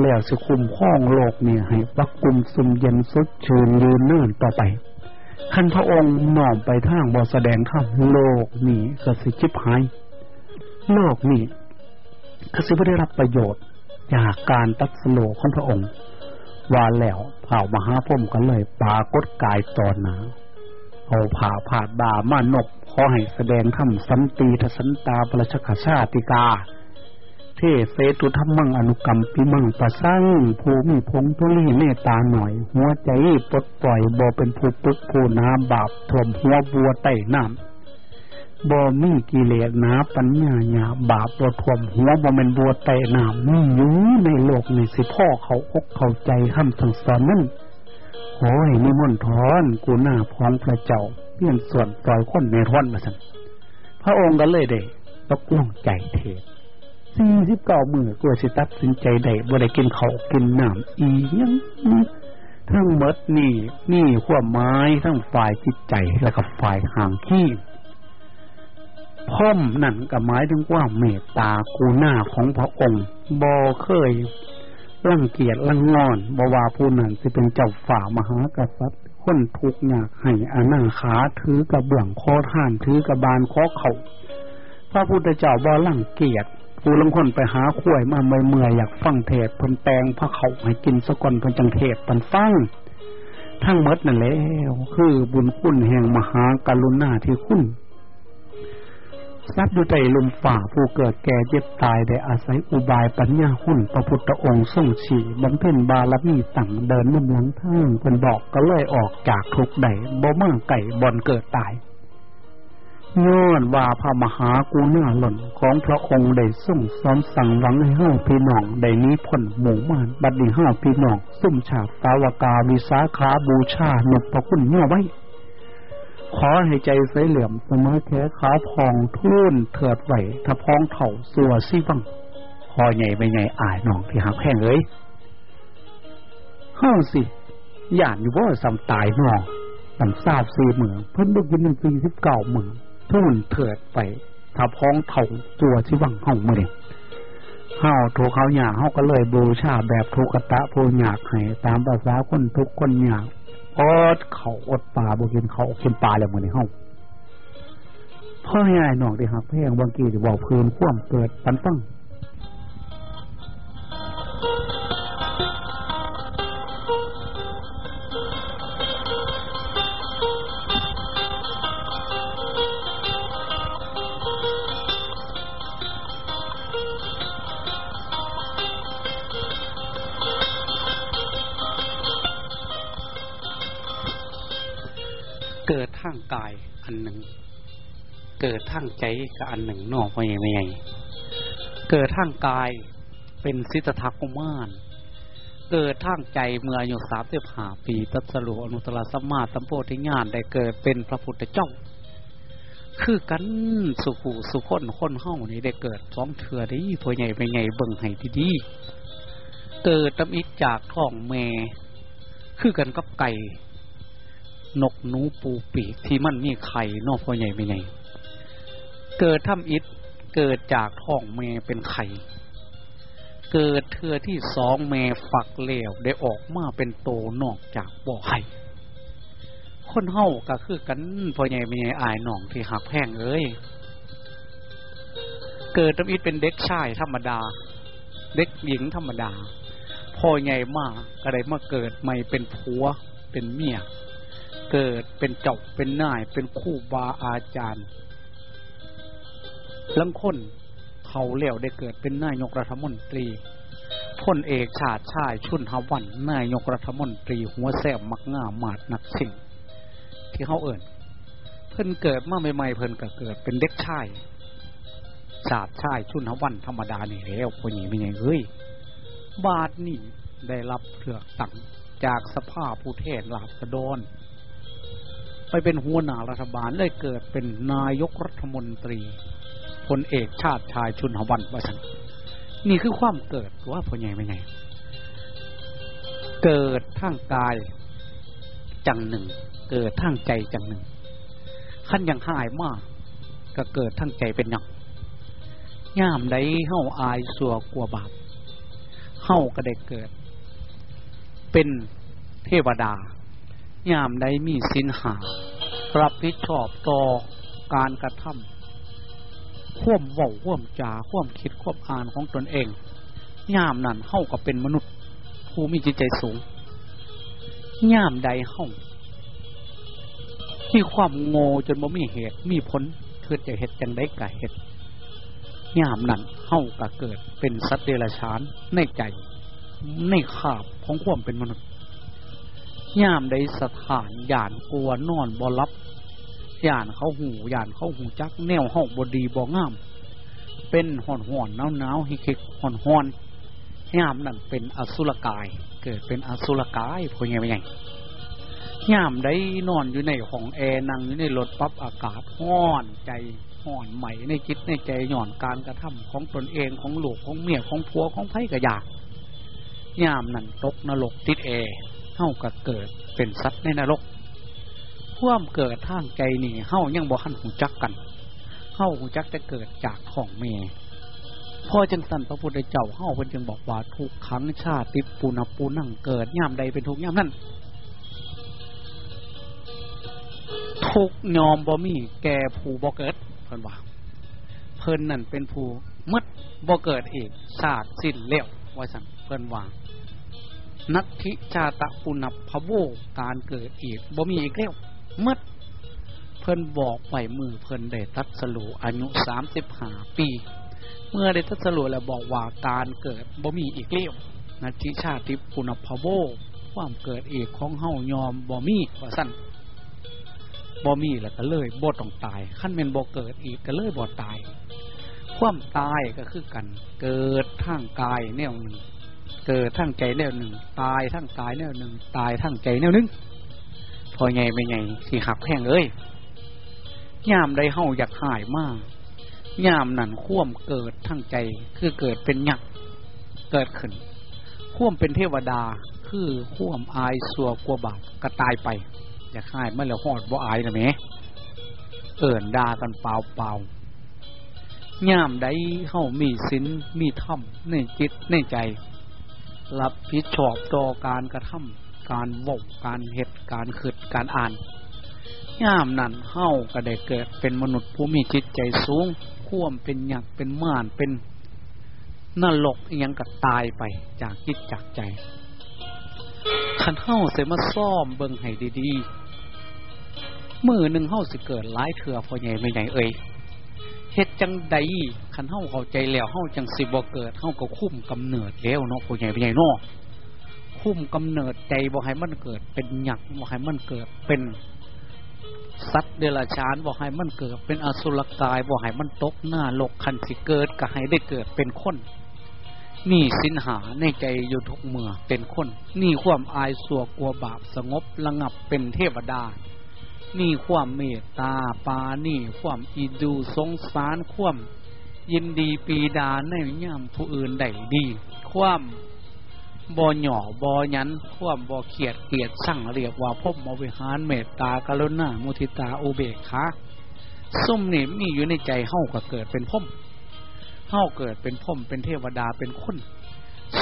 แล้วสิคุมข้องโลกเนี่ยให้วักกุมสุมเย็นสดชื่นยืนเนื่นต่อไปท่านพระองค์น้อมไปทางบอแสดงข้ามโลกนี้กสิจิบหาย โลกนี้กสิไม่ได้รับประโยชน์ จากการตัดสโลของพระองค์ ว่าแล้วเผ่ามหาพรมกันเลยปากดกายตอนหนาเอาผ่าผ่าดามานกขอให้แสดงธรรมสันติทสันตาประชกชาติกา เทเสตุธรรมังอนุกรรมปิมังประสังภูมิพงทุลีเมตตาหน่อย หัวใจปลดปล่อยบ่เป็นผู้ปุกผู้นาบาปถ่มหัวบัวไต่น้ำบ่มีกิเลสนาปัญญาญาบาปบ่ถ่วมหัวบ่เป็นบัวไต่น้ำมีอยู่ในโลกในสิพ่อเขาอกเข้าใจคำสั่งสอนนั้นโอ้ยนิมนต์ถอนกูหน้าพร้อมพระเจ้าลี่ยนส่วนปล่อยคนในท่อนมาสั่นพระองค์ก็เลยได้ตกลงใจเทศ สี่สิบเก้ามือกลัวสิตัดสินใจได้บ่ได้กินเขากินน้ำอียังทั้งมดนี่นี่ขั้วไม้ทั้งฝ่ายจิตใจแล้วก็ฝ่ายห่างขี้พ่อมนั่นกับไม้ถึงว่าเมตตากูหน้าของพระองค์บอเคยรังเกียจรังงอนบว่าผู้นั้นจะเป็นเจ้าฝ่ามหากษัตริย์คนทุกอยากให้อานาขาถือกระเบื้องคอท่านถือกระบาลคอเขาพระพุทธเจ้าบ่รังเกียจ ผู้ลังคนไปหาข่วยมาเมื่อเมื่ออยากฟังเทศพนแปลงพระเขาให้กินสะกอนพนจังเทศปันฟังทั้งมดนั่นแล้วคือบุญคุณแห่งมหาการุณาที่คุณสัตว์อยู่ใต้ลมฝ่าผู้เกิดแก่เจ็บตายได้อาศัยอุบายปัญญาหุ่นพระพุทธองค์ทรงฉี่บำเพ็ญบารมีสั่งเดินน้ำหลังทางเป็นบอกก็เลยออกจากทุกใดบ่มาไก่บอนเกิดตาย ย้อนว่าพระมหากูน่าหล่นของพระองค์ได้ส่งสอนสั่งหวังให้ห้าพี่น้องได้นี้ผลหมู่มานบัดนี้ห้าพี่น้องซุ่มฉาบสาวกาวิสาขาบูชาหนุพระคุณเมื่อไว้ ขอให้ใจใสเหลื่อมเสมอแค่ขาพองทุ่นเถิดไหวถ้าพองเถ่าสัวซี่ฟังพอใหญ่ไปใหญ่อายน้องที่หักแพงเอ้ยห้าสิหยานอยู่ว่าสำตายน้องสำทราบสี่เหมืองเพิ่นลูกยินหนึ่งสี่สิบเก้าเหมือง ทุ่นเถิดไปถ้าพ้องเถ่าตัวที่วังห้องมาเด็เฮาถูกเขาหยาเฮาก็เลยบูชาแบบทุกตะผู้หยากให้ตามภาษาคนทุกคนหยากอดเขาอดปลาบุกินเขากินปลาแล้วมือในห้องพ่อใหญ่หนอกที่หักแพงบางกีจะบอกพื้นคว่ำเกิดปันตั้ง ทางกายอันหนึ่ง เกิดทางใจกับอันหนึ่งนอกไปไม่ไงเกิดทางกายเป็นสิทธากุมารเกิดทางใจเมื่ออายุสามสิบห้าปีตัสรุอนุตตรสมมาสัมโพธิญาณได้เกิดเป็นพระพุทธเจ้า คือกันสุขูสุขคนคนเฮ้านี่ได้เกิดสองเถื่อได้พอใหญ่ไปไงเบิ่งให้ดีๆเกิดตำอิกจากท้องแม่ คือกันกับไก่ นกหนูปูปีกที่มันมีไข่นอกพ่อใหญ่ไม่ใหญ่เกิดทำอิดเกิดจากท้องแม่เป็นไข่ เกิดเทือที่สองแม่ฝักเหลวได้ออกมาเป็นโตนอกจากบ่อไข่คนเฮาก็คือกันพ่อใหญ่ไม่ใหญ่อายหน่องที่หักแพงเอ้ยเกิดทำอิดเป็นเด็กชายธรรมดา เด็กหญิงธรรมดาพ่อใหญ่มากก็ได้มาเกิดใหม่เป็นผัวเป็นเมีย เกิดเป็นเจ้าเป็นนาย เป็นคู่บาอาจารย์ลังคนเขาเลี้ยวได้เกิดเป็นนายกรัฐมนตรีพลเอกชาติชายชุนหวันนายกรัฐมนตรี หัวแซมมักง่ามาดนักสิ่ง ที่เขาเอิ่นเพิ่นเกิดเมื่อใหม่ๆเพิ่นก็เกิดเป็นเด็กชายชาติชายชุนหวันธรรมดานี่แล้วพวกนี้ไม่ไงเฮ้ยบาทนี่ได้รับเถือกตังจากสภาผู้แทนลาบดอน ไปเป็นหัวหน้ารัฐบาลเลยเกิดเป็นนายกรัฐมนตรีพลเอกชาติชายชุนหวันว่าสันนี่คือความเกิดว่าพอใหญ่ไม่ไงเกิดทางกายจังหนึ่ง เกิดทางใจจังหนึ่งขั้นยังหายมากก็เกิดทางใจเป็นหนักย่ามใดเฮ้าอายสัวกลัวบาปเฮ้าก็ได้เกิด เป็นเทวดา ยามใดมีสินหา รับผิดชอบต่อการกระทำข่วมเว้าข่วมจาข่วมคิดข่วมอ่านของตนเองยามนั้นเข้ากับเป็นมนุษย์ ผู้มีจิตใจสูงยามใดเข้าที่ความโง่จนบ่มีเหตุ มีผลเกิดจะเหตุจังได้กะเหตุยามนั้นเข้ากะเกิดเป็นสัตว์เดรัจฉานในใจในขาบของควมเป็นมนุษย์ ย่ามใดสถานย่านกลัวนอนบ่รับย่านเขาหูย่านเขาหูจักแนวห้องบดีบ่งาม เป็นห่อนห่อนหนาวหนาวฮิคิกห่อนห่อนย่ามนั่นเป็นอสุรกาย เกิดเป็นอสุรกายพวกไงไงย่ามได้นอนอยู่ในห้องแอร์นั่งอยู่ในรถปั๊บอากาศห้อนใจห่อนใหม่ในจิตในใจหย่อนการกระทำของตนเองของลูกของเมียของผัวของไผ่กระยากยามนั่นตกนรกติดแอร์ เฮ้าก็เกิดเป็นสัตว์ในนรกพ่วมเกิดทางใจนี่เฮ้ายังบ่หันหูจักกันเฮ้าหูจักจะเกิดจากของเมพ่อจังสันพระพุทธเจ้าเฮ้าเป็นจึงบอกว่าทุกครั้งชาติปูนปูนั่งเกิดยามใดเป็นทุกยามนั้นทุกยอมบ่มีแก่ผู้บ่เกิดเพิ่นว่าเพิ่นนั่นเป็นผู้มดบ่เกิดอีกชาติสิ้นเล้วว่าสั่งเพิ่นว่า นักทิชาตะปุณพโวการเกิดอีกบ่มีอีกแล้วเมดเพิ่นบอกไปมือเพิ่นได้ตัดสรุอายุสามสิบห้าปี เมื่อได้ตัดสรุแล้วบอกว่าการเกิดบ่มีอีกแล้วนักทิชาติปุณพโวความเกิดอีกของเฮายอมบ่มีว่าสั่นบ่มีแล้วก็เลยบ่ต้องตายขั้นเป็นบ่เกิดอีกก็เลยบ่ตาย ความตายก็คือกันเกิดทางกายแนวหนึ่ง เกิดทางใจแนวหนึ่ง ตายทางกายแนวหนึ่ง ตายทางใจแนวหนึ่ง พอไงไม่ไงสิหักแพงเอ้ยยามใดเฮาอยากหายมากยามนั่นข่วมเกิดทางใจ คือเกิดเป็นหยักเกิดขึ้นข่วมเป็นเทวดา คือข่วมอายสัวกลัวบาปก็ตายไป อยากหายมันแล้วหอดบ่อายนะแม่เอิ่นดากันเปล่าเปล่าย่ามใดเฮามีศีลมีธรรมในจิตในใจ รับผิดชอบต่อการกระทำการวกการเหตุการขืดการอ่านย่ามนั้นเฮาก็ได้เกิดเป็นมนุษย์ผู้มีจิตใจสูงข่วมเป็นหยักเป็นม่านเป็นนรกยังก็ตายไปจากจิตจากใจขันเฮาเสมาซ่อมเบิ่งให้ดีๆมือหนึ่งเฮาสิเกิดหลายเถื่อพอใหญ่ไม่ใหญ่เอ่ย เฮ็ดจังใดขันเฮาเข้าใจแล้วเฮาจังสิบ่เกิดเฮาก็คุ้มกำเนิดแล้วเนาะพอใหญ่ไม่ใหญ่เนาะคุ้มกำเนิดใจบ่ให้มันเกิด เป็นหยักบ่ให้มันเกิดเป็นสัตว์เดรัจฉานบ่ให้มันเกิด เป็นอสุรกายบ่ให้มันตกหน้าโลกคันสิเกิดก็ให้ได้เกิดเป็นคนนี่สินหาในใจอยู่ทุกเมื่อเป็นคน นี่ความอายสัวกลัวบาปสงบระงับเป็นเทวดา นี่ความเมตตาปานี่ความอิดูสงสารความยินดีปีดาในย่ำผู้อื่นได้ดี ความบ่หย่อบ่ยัน ความบ่เขียดเกียดสั่งเรียกว่าพบมวิหารเมตตากรุณามุทิตาอุเบกขาซุ่มนี่มีอยู่ในใจเฮาก็เกิดเป็นพมเฮาเกิดเป็นพ่มเป็นเทวดาเป็นคน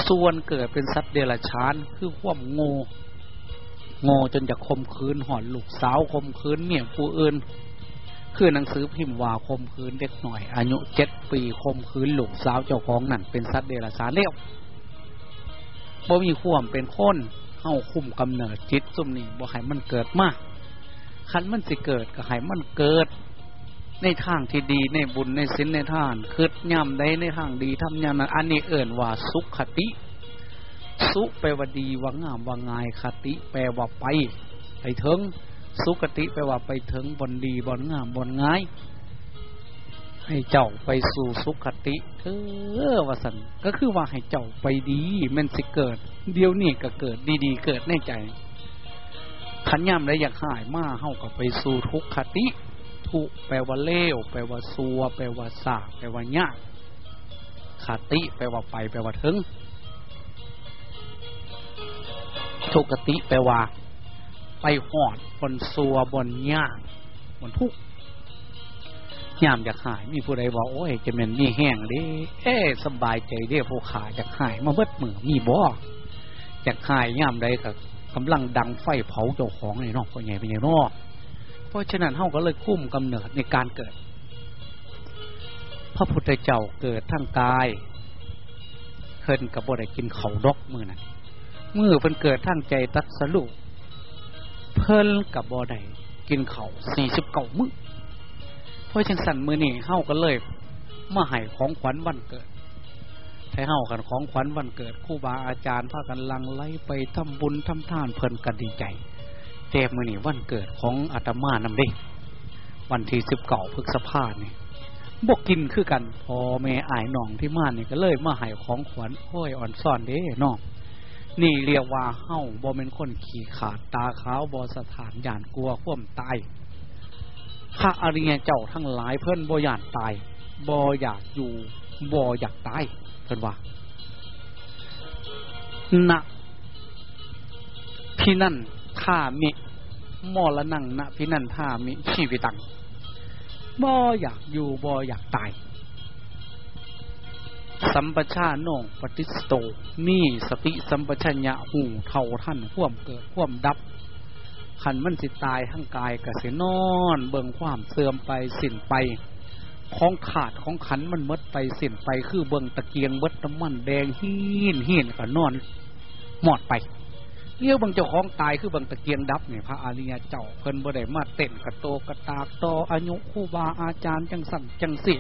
ส่วนเกิดเป็นสัตว์เดรัจฉานคือความโง่ โง่จนจะคมคืนหอนลูกสาวคมคืนเมียผู้อื่น คือหนังสือพิมพ์ว่าคมคืนเด็กหน่อย อายุเจ็ดปีคมคืนลูกสาวเจ้าของนั่นเป็นสัตว์เดรัจฉานเลี้ยวบ่มีควมเป็นคนเฮาคุมกำเนิดจิตซุ่มนี้บ่ให้มันเกิดมากคันมันสิเกิดก็ให้มันเกิด ในทางที่ดีในบุญในศีลในทานคืดย่ำได้ในทางดีทำย่ำนั้นอันนี้เอิ่นว่าสุขคติ สุแปลว่าดีว่างามว่างายคติ แปลว่าไป ไปถึงสุขติแปลว่าไปถึงบนดีบนงามบนง่าย ให้เจ้าไปสู่สุขติเออวสันก็คือว่าให้เจ้าไปดีมันสิเกิด เดี๋ยวนี้ก็เกิดดีๆ เกิดในใจขันย่ำได้อยากหายมาเฮาก็ไปสู่ทุกขติ ทุแปลว่าเลวแปลว่าซัว แปลว่าสาแปลว่ายากขติ แปลว่าไป แปลว่าถึง ทุกติแปลว่า ไปหอดบนซัวบนย่ากบนทุกยามอยากหาย มีผู้ใดบอกโอ้ยจะเป็นมีแห้งด้เอ๊สบายใจเด้ผู้ขาอยากหายมาเบิดมือมีบ่อยากหายยามใดกับกำลังดังไฟเผาเจ้าของในนอกก็ใหญ่เป็นใหญ่นอกเพราะฉะนั้นเฮาก็เลยคุ้มกำเนิดในการเกิด พระพุทธเจ้าเกิดทั้งกายเพิ่นกับบ่ได้กินเขาดอกมือนั้น เมื่อเพิ่นเกิดทั้งใจตัดสรุเพิ่นกับบ่ไดกินเขาสี่สิบเก้ามือเพราะฉะนั้นมือนี่เฮาก็เลยมาให้ของขวัญวันเกิดให้เฮากันของขวัญวันเกิดครูบาอาจารย์พากันลังไล่ไปทำบุญทำทานเพิ่นกันดีใจแต่มือนี่วันเกิดของอาตมานำเด้ วันที่สิบเก่าพฤษภาเนี่ยบกกินคือกัน พอแม่อายหนองที่ม่านนี่ก็เลยมาหายของขวัญห้อยอ่อนซ่อนเด้น้อง นี่เรียกว่าเฮ้าบ่เป็นคนขี่ขาดตาขาวบอสถานยานกลัวข่วมตายพระอริยเจ้าทั้งหลายเพิ่อนบ่ยานตายบ่อยากอยู่บ่อยากตายเพิ่นว่าณพี่นั่นท่ามิมอละนั่งณพี่นั่นท่ามิชีวิตังบ่อยากอยู่บ่อยากตาย สัมปชาโนงปฏิสโต มีสติสัมปชัญญะหูเท่าท่านข่วมเกิดข่วมดับขันมันสิตายทั้งกายกระเสนอน เบิ่งความเสื่อมไปสิ้นไป ของขาดของขันมันมดไปสิ้นไป คือเบิ่งตะเกียงเบิดน้ำมันแดงหินหินก็นอน หมดไปเลี้ยวบางเจ้าของตายคือบางตะเกียงดับเนี่ยพระอริยเจ้าเพิ่นบ่ได้มาเต้นกระโตกระตากต่ออายุคู่บาอาจารย์จังสั่นจังสิ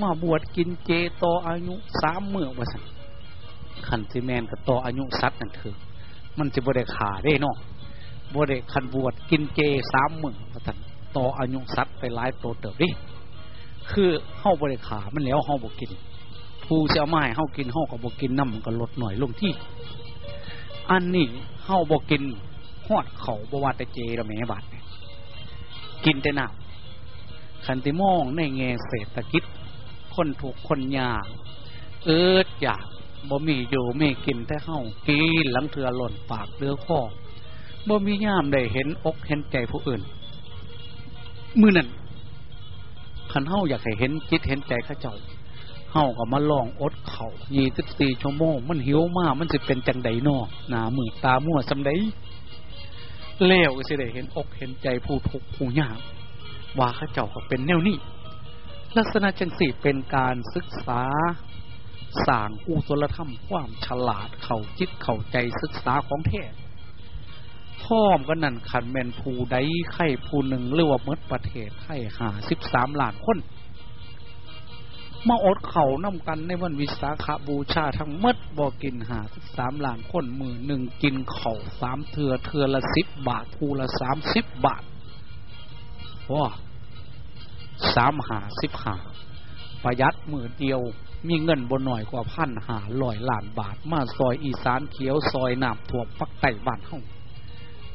มาบวชกินเจต่ออายุสามเมื่อว่าสั่นขันซีแมนกระต่ออายุสัตว์นั่นเถอะมันจะบ่ได้ขาได้เนาะบ่ได้ขันบวชกินเจสามเมื่อว่าสั่นต่ออายุสัตว์ไปหลายโตเติบดิคือเฮาบ่ได้ขามันแล้วเฮาบกิน ผู้จะมาให้เฮากินเฮาก็บ่กินน้ำมันก็ลดหน่อยลงที่ อันนี้เฮาบกินฮอดเขาบวาแต่เจแล้วแม่บาดกินแต่น้ำคันติมองในแง่เศรษฐกิจ คนถูกคนยากเอิดอยากบ่มีอยู่ไม่กินแต่เฮากินหลังเถือหล่นปากเรือข้อบ่มีย่ามได้เห็นอกเห็นใจผู้อื่น มือนั่นคันเฮาอยากให้เห็นจิตเห็นใจข้าเจ้าเฮาก็มาลองอดเข่ายี่สิบสี่ชั่วโมง มันหิวมากมันจะเป็นจังไดนอหนามือตามั่วสำไดเลวก็สิได้เห็นอกเห็นใจผู้ทุกข์ผู้ยากว่าข้าเจ้าก็เป็นแนวนี้ ลักษณะจังสี่เป็นการศึกษาสร้างอุศลธรรมความฉลาดเข้าจิตเข้าใจศึกษาของแท้พร้อมกันนั่นขันแมนผู้ใดไข่ผูหนึ่งหรือว่าเมดประเทศไข่หาสิบสามล้านคนมาอดเข่าน้ากันในวันวิสาขาบูชาทั้งมดบอกินหาสิบสามล้านคนมือหนึ่งกินเข่าสามเถือเถือละสิบบาทภูละสามสิบบาทว้า สามหาสิบหาประหยัดมือเดียว มีเงินบนหน่อยกว่าพันหาลอยล้านบาท มาซอยอีสานเขียวซอยน้ำท่วมปักไต่บ้านห้อง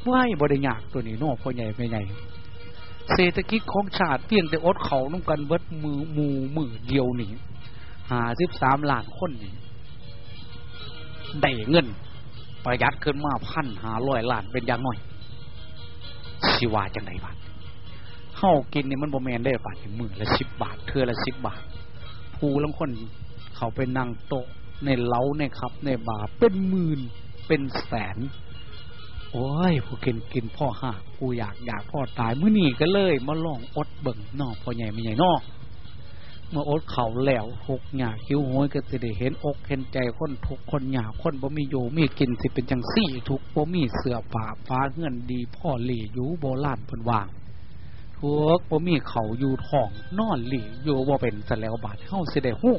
ไหวบริยากตัวนี้นอกพ่อใหญ่ไม่ใหญ่เศรษฐกิจของชาติเพียงแต่อดเขาน้ำกันเบิดมือมูมือเดียวนี่หาสิบสามล้านคนนี่ได้เงิน ประหยัดขึ้นมาพันหาร้อยล้านเป็นอย่างน้อยสิว่าจังไดบาท เข้ากินนี่มันบ่แมนได้บาทมือละสิบบาทเทือละสิบบาทผู้ลังคนเขาไปนั่งโต๊ะในเล้าในครับ ในบาเป็นหมื่นเป็นแสน โอ้ยผู้กินกินพ่อหักกูอยากอยากพ่อตายเมื้อนี้ก็เลย มาลองอดเบิ่งนอกพ่อใหญ่ไม่ใหญ่นอกเมื่ออดเข่าแล้วหกหยาคิ้วห้อยก็จะได้เห็นอกเห็นใจคนทุกคนหยาคนบ่มีอยู่มีกินสิเป็นจังซี่ ทุกบ่มีเสือป่าฟ้าเงื่อนดี พ่อหลี่ยูโบราณเพิ่นวาง ทวกบ่มีเขาอยู่ท้องนอนหลี่อยู่บ่เป็นซะแล้วบาดเข้าสิได้ฮู้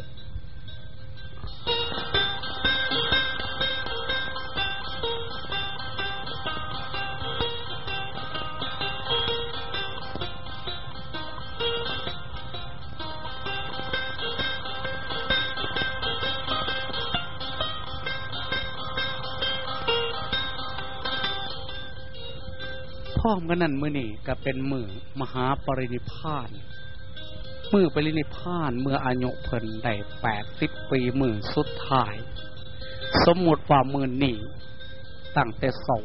ร้อมกันนั่นมือนี่ก็เป็นมือมหาปรินิพานมือปรินิพานเมื่ออายุเพิ่นได้แปดสิบปีมือสุดท้าย สมมติว่ามือนี่ตั้งแต่เสา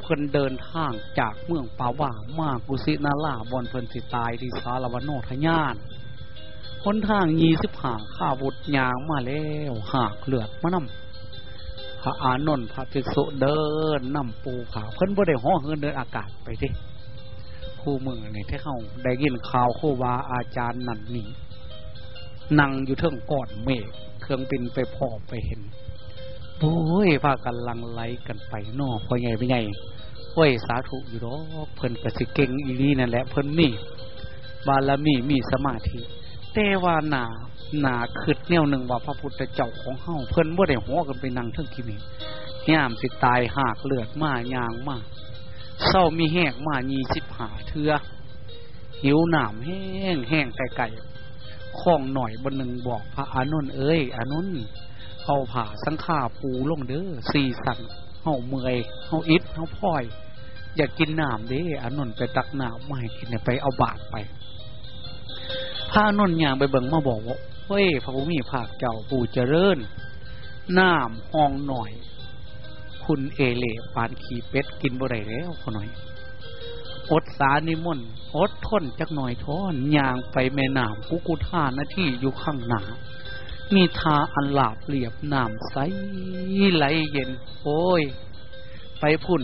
เพิ่นเดินทางจากเมืองปาว่ามากุสินาลาบอนเพิ่นสิตายที่สารวโนทญาณคนทางยี่สิบหางข้าวุธยางมาแล้วหากเลือดมานำ พระอานนท์พระภิกษุเดินนำปูขาวเพิ่นบ่ได้ห่อเฮินเดินอากาศไปดิคู่มือนี่ที่เขาได้ยินข่าวคู่วาอาจารย์นั่นนี่นั่งอยู่เทิงก่อนเมฆเครื่องบินไปพอไปเห็นโอ้ยพากันลังไลกันไปนอกพอใหญ่ไปใหญ่โอ้ยสาธุอยู่ดอกเพิ่นกระสิเก่งอีนี่นั่นแหละเพิ่นนี่บารมีมีสมาธิ แต่ว่าหนาหนาคืดแนวหนึ่งว่าพระพุทธเจ้าของเฮาเพิ่นบ่ได้หัวกันไปนั่งเทิงกิมียามสิตายหากเลือดมายางมาเศร้ามีแห้งมายีสิบหาเทือหิวหนามแห้งแห้งไก่ไก่ข้องหน่อยบนหนึ่งบอกพระอานนท์เอ้ยอานนท์เอาผ่าสังขาปูลงเด้อสี่สันเฮาเมื่อยเฮาอิดเฮาพ่อย อยากกินหน้ำเด้อานนท์ไปตักหน้ำมาให้กินไปเอาบาตรไป พระนนยางไปเบิ่งมาบอกว่าเฮ้ยพระพุทธมีภาคเจ้าปู่เจริญน้ำห้องหน่อย คุณเอเล่ปานขี่เป็ดกินบ่ได้แล้วขอหน่อยอดสานิมนต์อดทนจักหน่อยท้อนยางไปแม่น้ำกุกุท่านาที่อยู่ข้างหน้ามีทาอันหลาบเรียบน้ำใสไหลเย็น โอ้ย ไปพุ่น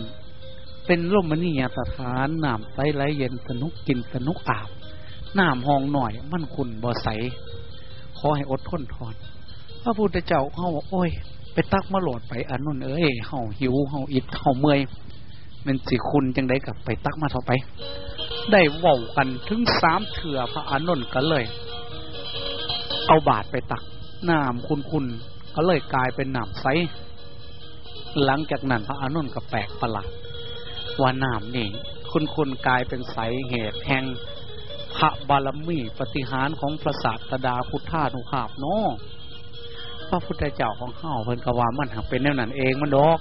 เป็นร่มมณียสถานน้ำใสไหลเย็นสนุกกินสนุกอาบ น้ำห้องหน่อย มันคุณบ่ใส ขอให้อดทนทอนพระพุทธเจ้าเขาบอกโอ้ย ไปตักมาโหลดไปอันนุ่นเอ้ยเฮาหิวเฮาอิดเฮาเมื่อยมันสิคุณจังได้กับไปตักมาเท่าไป ได้เว้ากันถึงสามเถื่อพระอานนท์กันเลย เอาบาทไปตักน้ำคุณคุณก็เลยกลายเป็นน้ำใส หลังจากนั้นพระอานนท์ก็แปลกประหลาดว่าน้ำนี่ คุณคุณกลายเป็นใสเหตุแห่ง พระบารมีปฏิหารของพระศาสดาพุทธานุภาพเนาะพระพุทธเจ้าของเฮาเพิ่นกว่ามันหักเป็นแนวนั้นเองมันดอก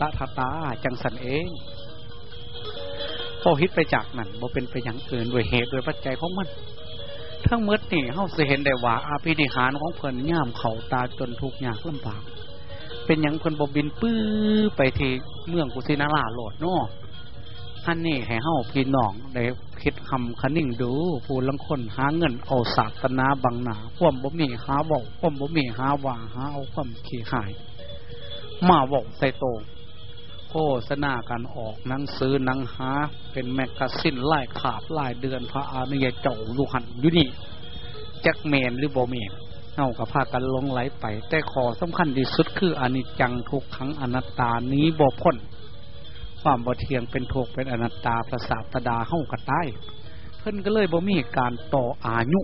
ตะทาตาจังสันเองพอฮิตไปจากนั้นบ่เป็นไปอย่างอื่นด้วยเหตุด้วยปัจจัยของมัน ทั้งหมดนี่เฮาสิเห็นได้ว่าอาภินิหารของเพิ่นย่ามเข่าตาจนทุกข์ยากลำบาก เป็นหยังเพิ่นบ่บินปื้อไปที่เมืองกุสินาราโหลดเนาะอันนี้ให้เฮาพี่น้องได้ คิดคำคันิ่งดู ผู้ลังคนหาเงินเอาศาสนาบังหนาควมบ่มีหาเว้าควมบ่มีหาว่าหาเอาความขี้หาย มาเว้าใส่โตโฆษณาการออกหนังสือหนังหา เป็นแมกกาซินไล่ขาบไล่เดือนพระอานุยเจ้าอยู่หันอยู่นี่แจักเมนหรือบ่เมนเฮากับพากันลงไหลไป แต่ขอสำคัญที่สุดคืออนิจจังทุกขังอนัตตานี้บ่พ้น ความบ่เทียงเป็นทุกข์เป็นอนัตตาประสาทดาเฮากระต้เพิ่นก็เลยบ่มีการต่ออายุ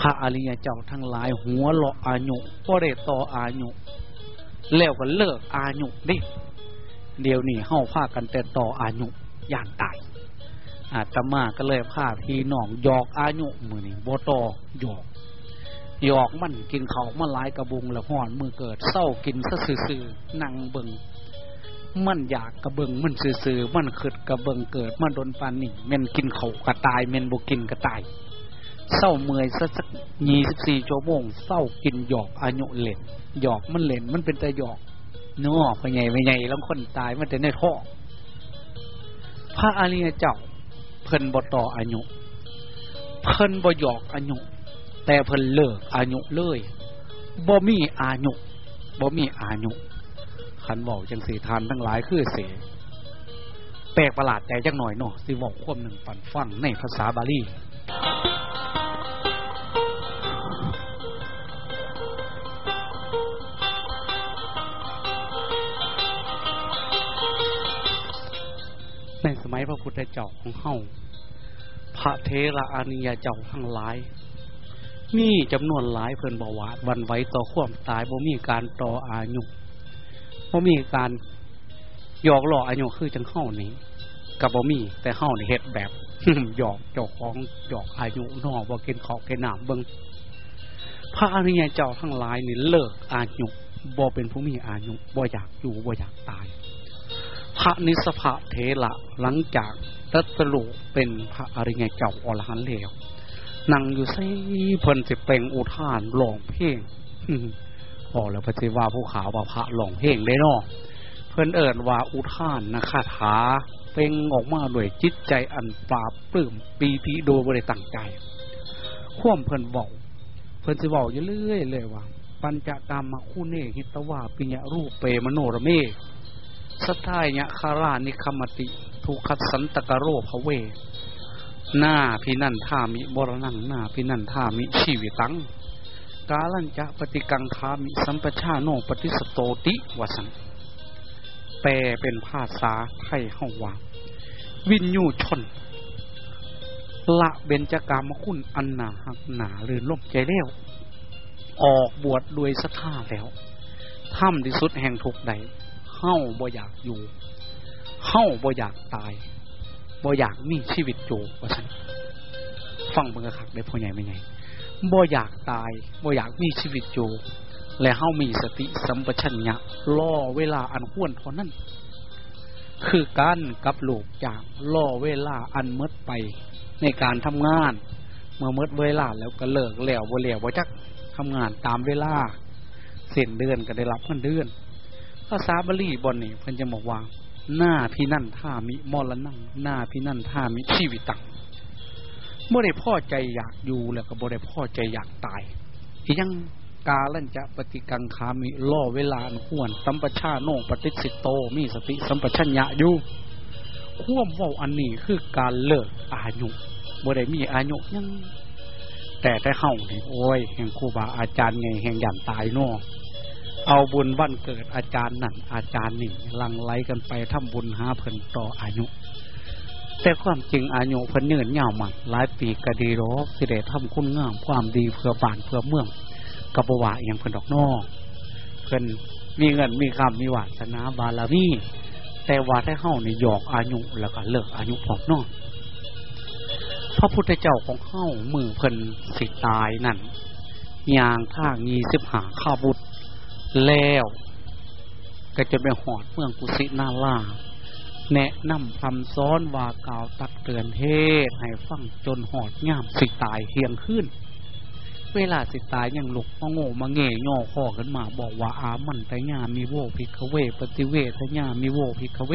พระอริยเจ้าทั้งหลายหัวเลาะอายุบ่ได้ต่ออายุ แล้วก็เลิกอายุดิเดี๋ยวนี้เฮาพากันแต่ต่ออายุย่านตายอาตมาก็เลยพาพี่น้องหยอกอายุมือนี่บ่ต่อหยอกหยอกมันกินเขามาหลายกระบุงแล้วห่อนมือเกิดเศร้ากินซะซื่อๆนั่งเบิง มันอยากกระเบิงมันซื่อๆมันขึ้นกระเบิงเกิดมันโดนปานนี่เมนกินเขากระตายเมนบกินกระตายเศร้าเมื่อยสักสักยี่สิบสี่ชั่วโมงเศร้ากินหยอกอายุเล่นหยอกมันเล่นมันเป็นแต่หยอกเนาะไปไงไปไงแล้วคนตายมันแต่ในท่อพระอริยเจ้า เพิ่นบ่ต่ออายุ เพิ่นบ่หยอกอายุ แต่เพิ่นเลิกอายุเลยบ่มีอายุบ่มีอายุ ขันเว้าจังสีทานทั้งหลายคือเสแปลกประหลาดใจจังหน่อยเนาะสิเว้าควมหนึ่งปันฟังในภาษาบาลีในสมัยพระพุทธเจ้าของเฮาพระเทระอานิยเจ้าทั้งหลายมีจำนวนหลายเพิ่นบอกว่าวันไว้ต่อควมตายบ่มีการต่ออายุ บ่มีการหยอกหล่ออายุคือจังเฮานี้กับบ่มี แต่เฮานี่เฮ็ดแบบหยอกเจ้าของหยอกอายุนอบ่กินข้าวกินหน้ำเบิงพระอริยเจ้าทั้งหลายนี่เลิกอายุบ่เป็นผู้มีอายุบ่อยากอยู่บ่อยากตาย พระนิสภะเทระหลังจากรัตลุเป็นพระอริยเจ้าอรหันต์แล้วนั่งอยู่ใส่เพิ่นสิเป่งอุทานร้องเพลง พอแล้วพระเจว่าผู้ขาวว่าพระหลงเพลงได้เนาะเพิ่อนเอิญว่าอุทานนะคาถาเป่งออกมาด้วยจิตใจอันปราบปลื้มปีติโดยบริตั้งใจข่วมเพิ่อนบอกเพิ่อนสิบอกอยู่เรื่อยเลยว่า ปัญจกรรมคู่เนหิตวาปิญญรูปเปมโนรเมสัทธายะ อะคารานิกขัมมะ ทุกขัสสันตะกะโร ภะเว นาภินันทามิ มะระณัง นาภินันทามิชีวิตัง กาลัญจะ ปะฏิกังขามิสัมปะชาโน ปะฏิสสะโตติวสันแปลเป็นภาษาไทยเฮาว่าวิญญูชน ละเบญจกามคุณอันน่าฮักน่ารื่นรมย์ใจแล้วออกบวชด้วยศรัทธาแล้วถ้ำที่สุดแห่งทุกใดเฮ้าบ่อยากอยู่เฮ้าบ่อยากตายบ่อยากมีชีวิตอยู่ว่าฉันฟังเบิ่งคักได้พ่อใหญ่ไม่ไง บ่อยากตายบ่อยากมีชีวิตอยู่ และเฮามีสติสัมปชัญญะล่อเวลาอันควรเท่านั้น คือการกับลูกจากล่อเวลาอันมดไปในการทำงาน เมื่อมดเวลาแล้วก็เลิกแล้วบ่แล้วบ่จักทำงานตามเวลาเส้นเดือนก็ได้รับเงินเดือนภาษาบาลีบอนนี่เพิ่นจะบอกว่าหน้าพี่นั่นท่ามิมรณะหน้าพี่นั่นท่ามิชีวิตตัง เมื่อได้พ่อใจอยากอยู่แล้วก็บ่ได้พ่อใจอยากตายอียังกาลันจะปฏิกังขามิล่อเวลาอันควรสัมปชาโนปฏิสิตโตมีสติสัมปชัญญะอยู่ควมว่าอันนี้คือการเลิกอายุบ่ได้มีอายุยังแต่แต่เฮานี่โอ้ยแห่งครูบาอาจารย์ไงแห่งยันตายน่เอาบุญวันเกิดอาจารย์นั่นอาจารย์นี่ลังไลกันไปทำบุญหาเพิ่นต่ออายุ แต่ความจริงอายุเพิ่นเนื่นยาวมันหลายปีก็ดีรอกสิได้ทำคุณงามความดีเพื่อบ้านเพื่อเมืองกับวาอย่างเพิ่นดอกนอกเพิ่นมีเงินมีคำมีวาสนาบารมีแต่ว่าถ้าเฮาในหยอกอายุแล้วก็เลิกอายุพอมนอกพระพุทธเจ้าของเฮามือเพิ่นสิตายนั่นยางทางยีสิบหาข้าบุตรแล้ว ก็จะไปหอดเมืองกุสินารา แนะนำพร่ำสอนว่ากล่าวตักเตือนเทศให้ฟังจนหอดง่ามสิตายเฮียงขึ้น เวลาสิตายยังหลุกมาโง่มาเง่ย่อคอขึ้นมาบอกว่าอามันตะยามิ โว ภิกขะเว ปะฏิเวทะยามิ โว ภิกขะเว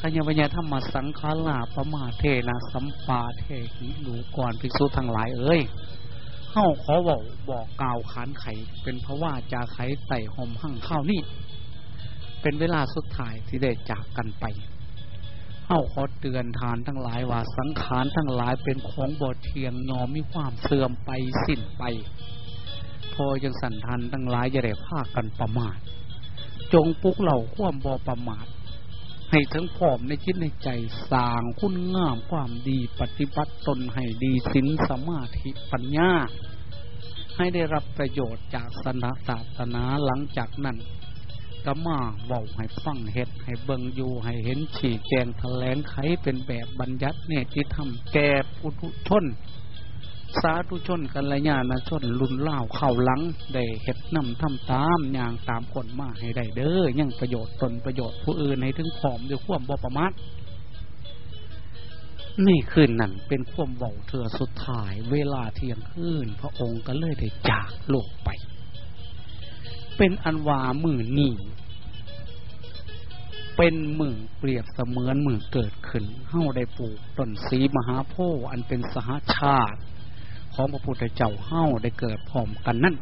ขยวัญญาธรรมสังขาราปมาเทนะสัมปาเทหิหนูก่อนภิกษุทั้งหลายเอ้ยเฮ้าขอบอกบอกกล่าวขานไขเป็นเพราะว่าจาไขไต่หอมหั่งข้าวนี่ เป็นเวลาสุดท้ายที่ได้จากกันไปเฮ้าขอเตือนทานทั้งหลายว่าสังขารทั้งหลายเป็นของบอเทียงยอมมีความเสื่อมไปสิ้นไป พอยังสันทันทั้งหลายอย่าได้พากันประมาท จงปลุกเหล่าความบอประมาท ให้ทั้งพร้อมในจิตในใจสร้างคุณงามความดีปฏิบัติตนให้ดีสินสมาธิปัญญา ให้ได้รับประโยชน์จากสนาศาสนาหลังจากนั้น ก็มาเว้าให้ฟังเฮ็ดให้เบิงอยู่ให้เห็นฉี่แกงแถลงไขเป็นแบบบัญญัติเนี่ยที่ทำแก่ปุถุชน สาธุชนกันละญาณชนรุนเล่าเข่าหลัง ได้เห็ดนำทำตามอย่างตามคนมาให้ได้เด้อยังประโยชน์ตนประโยชน์ผู้อื่นให้ถึงผอมด้วยความบ่ประมาทนี่คืนนั่นเป็นความเบาเถื่อสุดท้าย เวลาเที่ยงคืน พระองค์ก็เลยได้จากโลกไป เป็นอันวามือนี่เป็นมือเปรียบเสมือนมือเกิดขึ้นเฮ้าได้ปลูกต้นสีมหาโพธิ์อันเป็นสหชาติ ของพระพุทธเจ้าเฮ้าได้เกิดพร้อมกันนั่น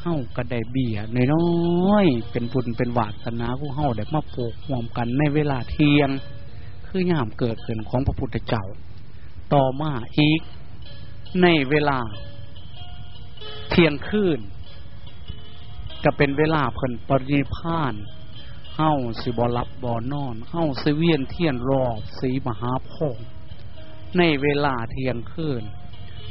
เฮ้าก็ได้เบียน้อยเป็นบุญเป็นวาสนาของเฮ้าได้มาปลูกรวมกันในเวลาเที่ยง คือยามเกิดขึ้นของพระพุทธเจ้า ต่อมาอีกในเวลาเที่ยงคืน ก็เป็นเวลาเพิ่นปริพานเฮ้าสิบอลับบอนอนเฮ้าสิเวียนเทียนรอบสีมหาพธิ์ในเวลาเที่ยงคืน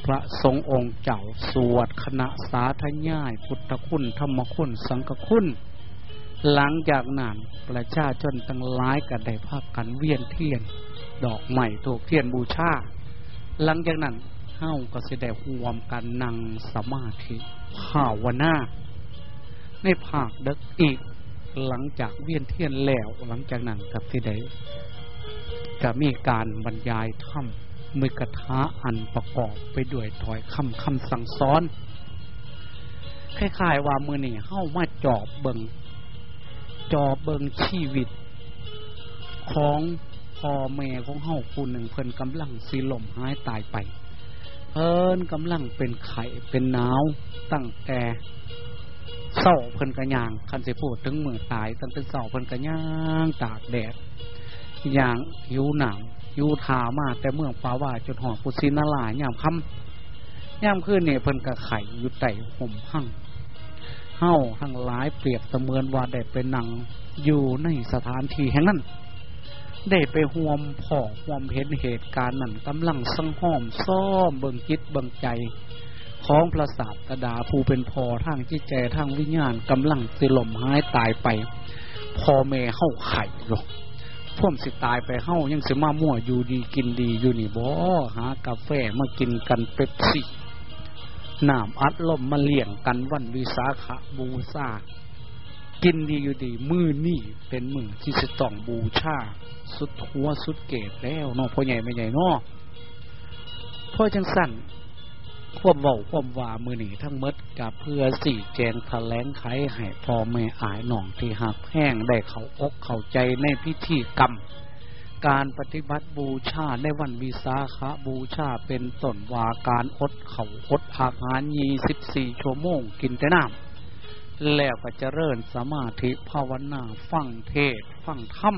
พระสงฆ์องค์เจ้าสวดคณะสาธยาย พุทธคุณ ธรรมคุณ สังฆคุณ หลังจากนั้นประชาชนตั้งหลายก็ได้พากันเวียนเทียน ดอกใหม่ถูกเทียนบูชาหลังจากนั้นเฮ้าก็สิได้ห่วมกันนั่งสมาธิภาวนา ในภาคด็กอีก หลังจากเวียนเทียนแล้วหลังจากนั้นก็สิได้จะมีการบรรยายธรรมมือกระทะอันประกอบไปด้วยถอยคำคำสั่งซ้อนคล้ายๆว่ามือนี่เข้ามาจอบเบิงจอบเบิงชีวิต ของพ่อแม่ของเฮาคู่หนึ่งเพิ่นกำลังสีลมหายตายไป เพิ่นกำลังเป็นไข่เป็นหนาวตั้งแต่ เศร้าเพิ่นกระยางคันสิพูดถึงมือตายตั้งแต่เศร้าเพิ่นกระยางตากแดดอย่างหิวหนาวอยู่ทามาแต่เมืองป่าว่าจนหอกุศินาลายย่ามคำย่ามขึ้นเนี่ยเพิ่นกระไข่อยู่ไต่ห่มหั่งเฮ้าทั้งหลายเปรียบเสมือนว่าได้ไปนั่งอยู่ในสถานที่แห่งนั้น ได้ไปห่วมพ่อห่วมเห็นเหตุการณ์นั้นกำลังสังห้อมซ่อมเบิ่งจิตเบิ่งใจ ของพระศาสดาผู้เป็นพอทางจิตใจทางวิญญาณกำลังสิลมหายตายไปพ่อแม่เฮ้าไข่หรอกพ่วมสิตายไปเฮ้ายังสิมามั่วอยู่ดีกินดีอยู่นี่บ่หากาแฟมากินกันเป๊ปซี่น้ำอัดลมมาเลี่ยงกันวันวิสาขบูชากินดีอยู่ดี มือนี่เป็นมือที่จะต้องบูชาสุดหัวสุดเกตแล้วเนาะพ่อใหญ่ไม่ใหญ่เนาะพ่อจังสั่น ควบเบาควบว่ามือหนีทั้งมดกับเพื่อสี่แจงแถลงไขให้พ่อแม่อายหน่องที่หักแห้งได้เขาอกเข้าใจในพิธีกรรม การปฏิบัติบูชาในวันวิสาขบูชาเป็นต้นว่าการอดเขาอดอาหารยี่สิบสี่ชั่วโมงกินแต่น้ำแล้วก็เจริญสมาธิภาวนาฟังเทศฟังธรรม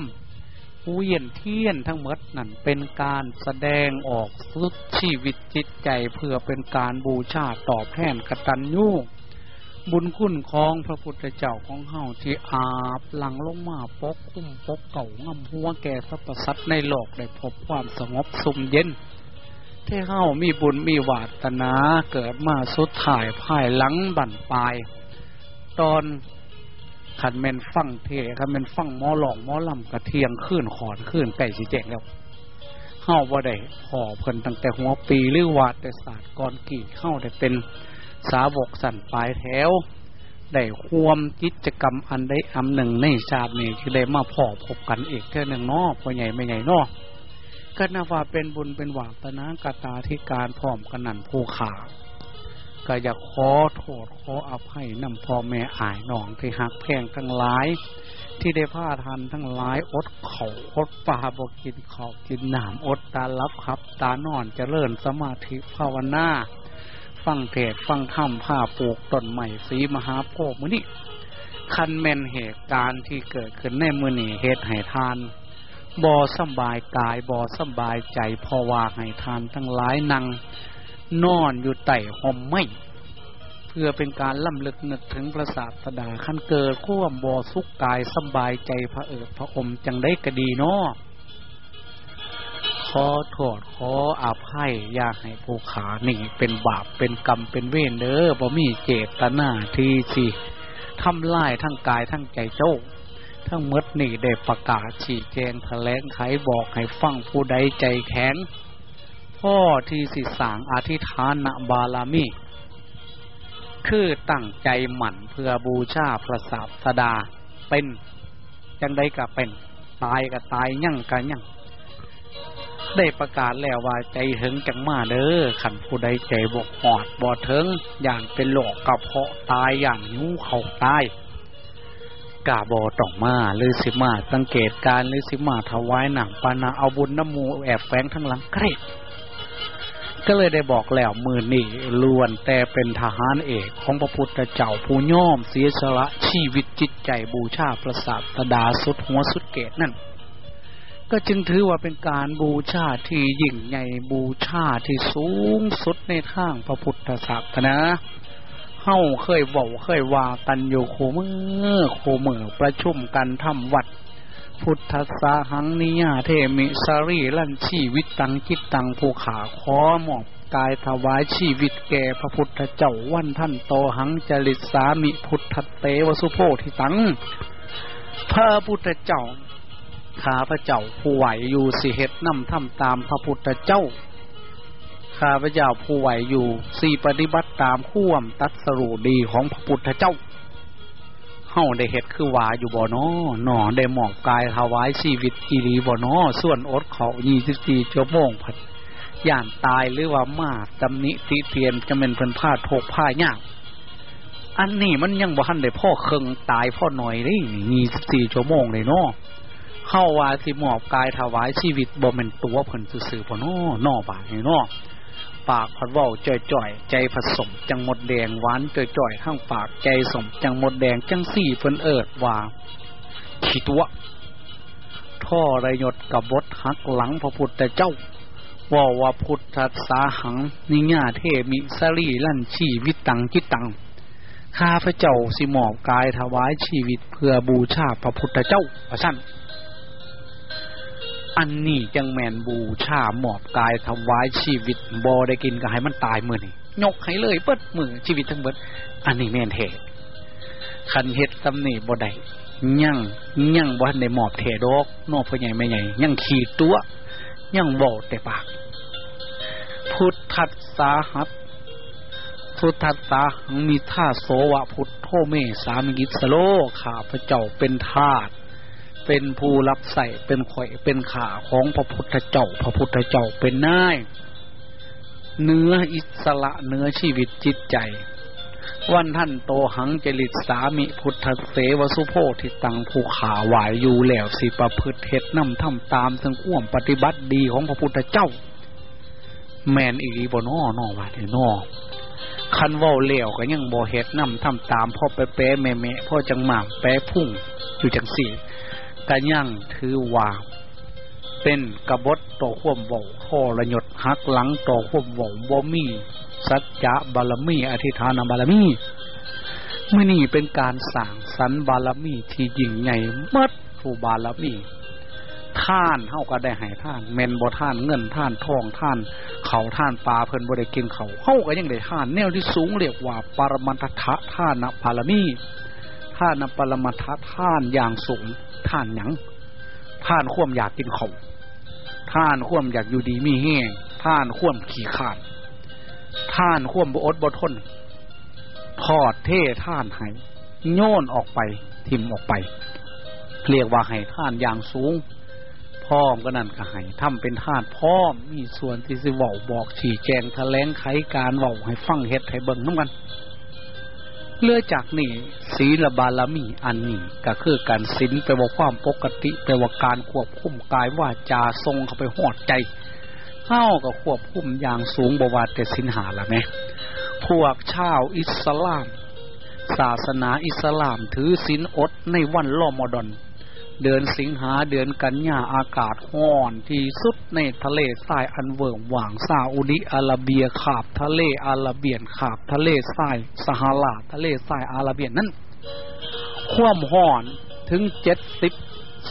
เวียนเทียนทั้งหมดนั่นเป็นการแสดงออกสุดชีวิตจิตใจเพื่อเป็นการบูชาตอบแทนกตัญญูบุญคุณของพระพุทธเจ้าของเฮาที่อาบหลังลงมาปกคุ้มปกเก่างำหัวแก่สรรพสัตว์ในโลกได้พบความสงบสุมเย็นที่เฮามีบุญมีวาตนาเกิดมาสุดถ่ายภายหลังบั่นปลาย ตอน ขันเมนฟังเทขันเมนฟังหมอหลองหมอลำกระเทียงขึ้นขอนขึ้นไก่สีแจงแล้วเข้าว่าได้ห่อเพิ่นตั้งแต่หัวปีหรือวาดแต่ศาสตร์ก่อนกี่เข้าได้เป็นสาวกสันปลายแถว ได้ควมกิจกรรมอันได้อันหนึ่งในชาตินี้คือได้มาพอพบกันอีกแค่หนึ่งนอพอใหญ่ไม่ใหญ่นอก็นาว่าเป็นบุญเป็นหวาตนากตาที่การพร้อมกันนันภูขา ก็อยากขอโทษขออภัยนำพ่อแม่อายหนองที่หักแพงทั้งหลาย ที่ได้ผ้าทันทั้งหลายอดเขาอดปลาบกินเขากินหนามอดตาลับครับ ตานอนจเจริญสมาธิภาวนาฟังเทศฟังธรรมผ้าปลูกต้นใหม่สีมหาโพธิ์มือนี้คันแมนเหตุการณ์ที่เกิดขึ้นในมือนีเหตุให้ทานบ่สบายกายบ่สบายใจพอว่าให้ทานทั้งหลายนัง นอนอยู่ใต้ห่มไม้เพื่อเป็นการล่ำลึกนึกถึงพระศาสดาขั้นเกิดข่วมบอสุกกายสบายใจพระเอิบพระอมจังได้กระดีเนาะขอโทษขออาภัยอย่าให้ผู้ขานี่เป็นบาปเป็นกรรมเป็นเวรเด้อบ่มีเจตนาที่สิทำลายทั้งกายทั้งใจเจ้าทั้งมดนี่ได้ประกาศฉีแจงแถลงไขบอกให้ฟังผู้ใดใจแข็ง พ่อที่สิสางอธิฐานบาลามีคือตั้งใจหมั่นเพื่อบูชาพระศาสดาเป็นจังได้กับเป็น ตายกับตายยั่งกับยั่งได้ประกาศแล้วว่าใจถึงจังมาเด้อขันผู้ใดใจบกหอดบ่เถิงอย่างเป็นหลอกกับเพาะตายอย่างนิ้วเขาตายกาบอต้องมาหรือสิมา สังเกตการหรือสิมาถวายหนังปานาเอาบุญน้ำมูแอบแฝงทั้งหลังเกรด ก็เลยได้บอกแล้วมือนี่ล้วนแต่เป็นทหารเอกของพระพุทธเจ้าผู้ย่อมเสียสละชีวิตจิตใจบูชาพระศาสดาสุดหัวสุดเกตนั่น ก็จึงถือว่าเป็นการบูชาที่ยิ่งใหญ่บูชาที่สูงสุดในทางพระพุทธศาสนาเฮ้าเคยบอกเคยว่ากันอยู่โคมือโคมือประชุมกันทำวัด พุทธสาหังนิยาเทมิสารีลั่นชีวิตตังจิตตังภูขาขอหมอบกายถวายชีวิตแก่พระพุทธเจ้าวันท่านโตหังจริตสามิพุทธเตวสุโพธิตังพระพุทธเจ้าข้าพระเจ้าผู้ไหวอยู่สิเหตุนำทำตามพระพุทธเจ้าข้าพระเจ้าผู้ไหวอยู่สี่ปฏิบัติตามข่วมตัดสรุดีของพระพุทธเจ้า เฮาได้เห็ดคือว่าอยู่บ่อนอหนอได้หมอบกายถวายชีวิตอีรีบ่อนอส่วนอดเขายี่สิบสี่ชั่วโมงผัดย่านตายหรือว่ามาตำนิตีเตียนจะเป็นเพิ่นผ้าโถกผ้ายากอันนี้มันยังบ่ทันได้พ่อเคืองตายพ่อหน่อยเลยยี่สิบสี่ชั่วโมงเลยเนาะเข้าว่าสิหมอบกายถวายชีวิตบ่เป็นตัวเพิ่นซื่อๆบ่นอนอบาเนาะ ปากพัดว่าจ่อยๆ ใจผสมจังหมดแดงหวานจ่อยๆข้างปากใจสมจังหมดแดงจังสี่เพิ่นเอิดว่าขีตัว ท่อระยศกับบดหักหลังพระพุทธเจ้าว่าว่าพุทธสาหัง นิญาเทมิสรีลั่นชีวิตตังจิตตังข้าพระเจ้าสิหมอบกายถวายชีวิตเพื่อบูชาพระพุทธเจ้าพระสั้น อันนี้จังแมนบูชาหมอบกายถวายชีวิตบอได้กินก็ให้มันตายมือนี่ยกให้เลยเปิดมือชีวิตทั้งหมดอันนี้แม่นเหตุขันเฮ็ดตำหนิบ่ได้ยั่งยั่งวันในหมอบเทดอกนอกพ่อใหญ่ไม่ใหญ่ยั่งขีดตัวยั่งบอกแต่ปาก พุทธัสสาหัสสุทัตตามีท่าโสวะพุทโธเมสามิกิสโลข้าพระเจ้าเป็นทาส เป็นผู้รับใส่เป็นข่อยเป็นขาของพระพุทธเจ้า พระพุทธเจ้าเป็นนายเนื้ออิสระเนื้อชีวิตจิตใจ วันท่านโตหังจริตสามิพุทธเสวสุโพธิตังภูขาหวายอยู่แล้วสิประพฤติเหตุนำทำตามถึงข่วมปฏิบัติดีของพระพุทธเจ้า แมนอีรีบนอ้อนอวาเทนอคันว่าเลี้ยวก็ยังบ่เฮ็ดนำทำตามพ่อไปแปะแม่แม่พ่อจังหมามแปะพุ่งอยู่จังสี่ กะยังถือว่าเป็นกบฏต่อข่วมเบาทอระยศหักหลังต่อข่วมบาบ่มี สัจจะบารมี อธิฐานบารมีเมื่อนี่เป็นการสั่งสรรบารมีที่ยิ่งใหญ่มัดผู้บารมีท่านเฮาก็ได้ให้ท่านเมนบ่ท่านเงินท่านทองท่าน เขาท่านปลาเพิ่นบ่ได้กินเขาเฮาก็ยังได้ท่าน แนวที่สูงเรียกว่าปรมัตถะท่านบารมี ท่านปรมัตถะท่านอย่างสูงท่านหยังท่านข่วมอยากกินเขาท่านข่วมอยากอยู่ดีมีแห้งท่านข่วมขี่ขาดท่านข่วมบอดบทนทอดเท่ท่านให้โยนออกไป ทิมออกไป เรียกว่าให้ท่านอย่างสูงพร้อมก็นั่นก็ให้ทำเป็นท่านพร้อมมีส่วนที่สิเว้าบอกฉี่แจงแถลงไขการเว้าให้ฟังเฮ็ดให้เบิ่งน้ำกัน เลือจากนี่ศีลบาลมีอันนี้ก็คือการศีลแปลว่าความปกติแปลว่าการควบคุมกายว่าจาทรงเข้าไปหอดใจเข้ากับควบคุมอย่างสูงบวาแต่สินหาละไหมพวกชาวอิสลาม ศาสนาอิสลามถือศีลอดในวันล่อมอดอน เดือนสิงหาเดือนกันยาอากาศห้อนที่สุดในทะเลทรายอันเวิร์หว่างซาอุดิอาระเบียขาบทะเลอาระเบียนขาบทะเลทรายสหราทะเลทรายอาระเบียนนั้นความห้อนถึงเจ็ดสิบ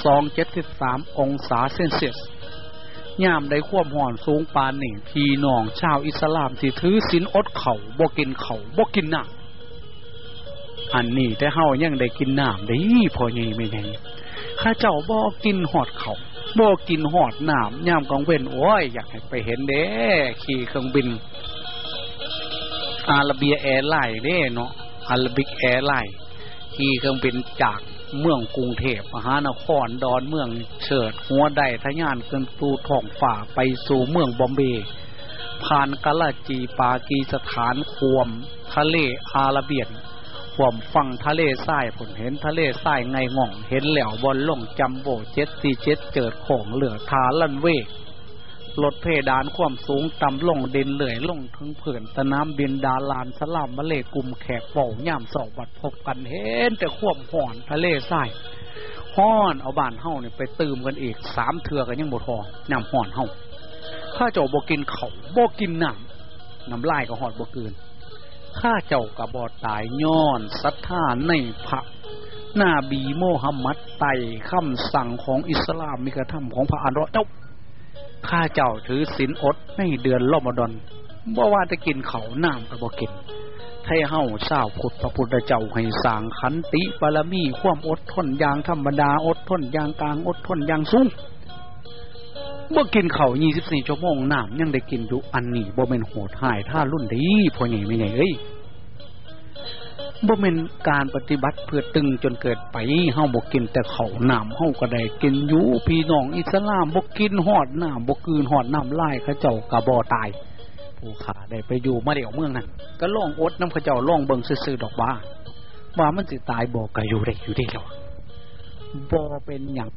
สองเจ็ดสิบสามองศาเซลเซียสย่ามได้ความฮ้อนสูงปานหนึ่งพี่น้องชาวอิสลามที่ถือศีลอดเขาบ่กินเขาบ่กินน้ำอันนี้แต่เฮายังได้กินน้ำได้พอไงไม่ไง ข้าเจ้าบ่กินหอดข้าวบ่กินหอดน้ำย่ามกองเว้นโอ้ยอยากให้ไปเห็นเด้ขี่เครื่องบิน Arabia Airline เด้เนาะอาราบิกแอร์ไลน์ขี่เครื่องบินจากเมืองกรุงเทพมหานครดอนเมืองเฉิดหัวได้ทะยานเกินตูท้องฝ่าไปสู่เมืองบอมเบย์ผ่านกาลาจีปากีสถานควม ทะเลอาราเบียน ผมฟังทะเลทรายผมเห็นทะเลทรายไงง่อง เห็นแล้วบนล่งจำโบเจ็ดสี่เจ็ดเจิดของเหลือทาลันเวกลดเพดานความสูงต่ำลงดินเหลื่อยลงทั้งเผื่อนตะน้ำบินดาลานสลามมะเลกุมแขกเป่าย่ามสอบบัดพบกันเห็นแต่ควมห่อนทะเลทรายห่อนเอาบานเฮาเนี่ยไปตืมกันอีกสามเถื่อกันยังบทอย่ำห่อนเฮาข้าเจ้าบกินเขาบกินน้ำน้ำลายก็หอดบกิน ข้าเจ้ากระบอดตายย้อนศรัทธาในพระนาบีโมฮัมมัดไต่คำสั่งของอิสลามมีกระทำของพระอันรอเจ้าข้าเจ้าถือศีลอดในเดือนรอมฎอนบ่ว่าจะกินเขาน้ำกับบ่กินให้เฮาเศร้าพุทธพระพุทธเจ้าให้สางขันติบารมี ความอดทนอย่างธรรมดาอดทนอย่างกลางอดทนอย่างสูง เมื่อกินเขายี่สิบสี่ชั่วโมงน้ำยังได้กินอยู่อันนี้บ่เป็นโหดหายท่ารุ่นดีพอใหญ่ไม่ใหญ่เอ้ยบ่เป็นการปฏิบัติเพื่อตึงจนเกิดไปเฮาบ่กินแต่เขาน้ำเฮาก็ได้กินอยู่พี่น้องอิสลามบ่กินหอดน้ำบ่กืนหอดน้ำลายเขาเจ้ากะบ่ตาย ผู้ขาได้ไปอยู่มาเดี๋ยวเมืองนั้นก็ล่องอดน้ำเขาเจ้าล่องเบิ่งซื่อๆดอกว่า ว่ามันสิตายบ่ก็อยู่ได้อยู่ได้แล้วบ่เป็นอย่าง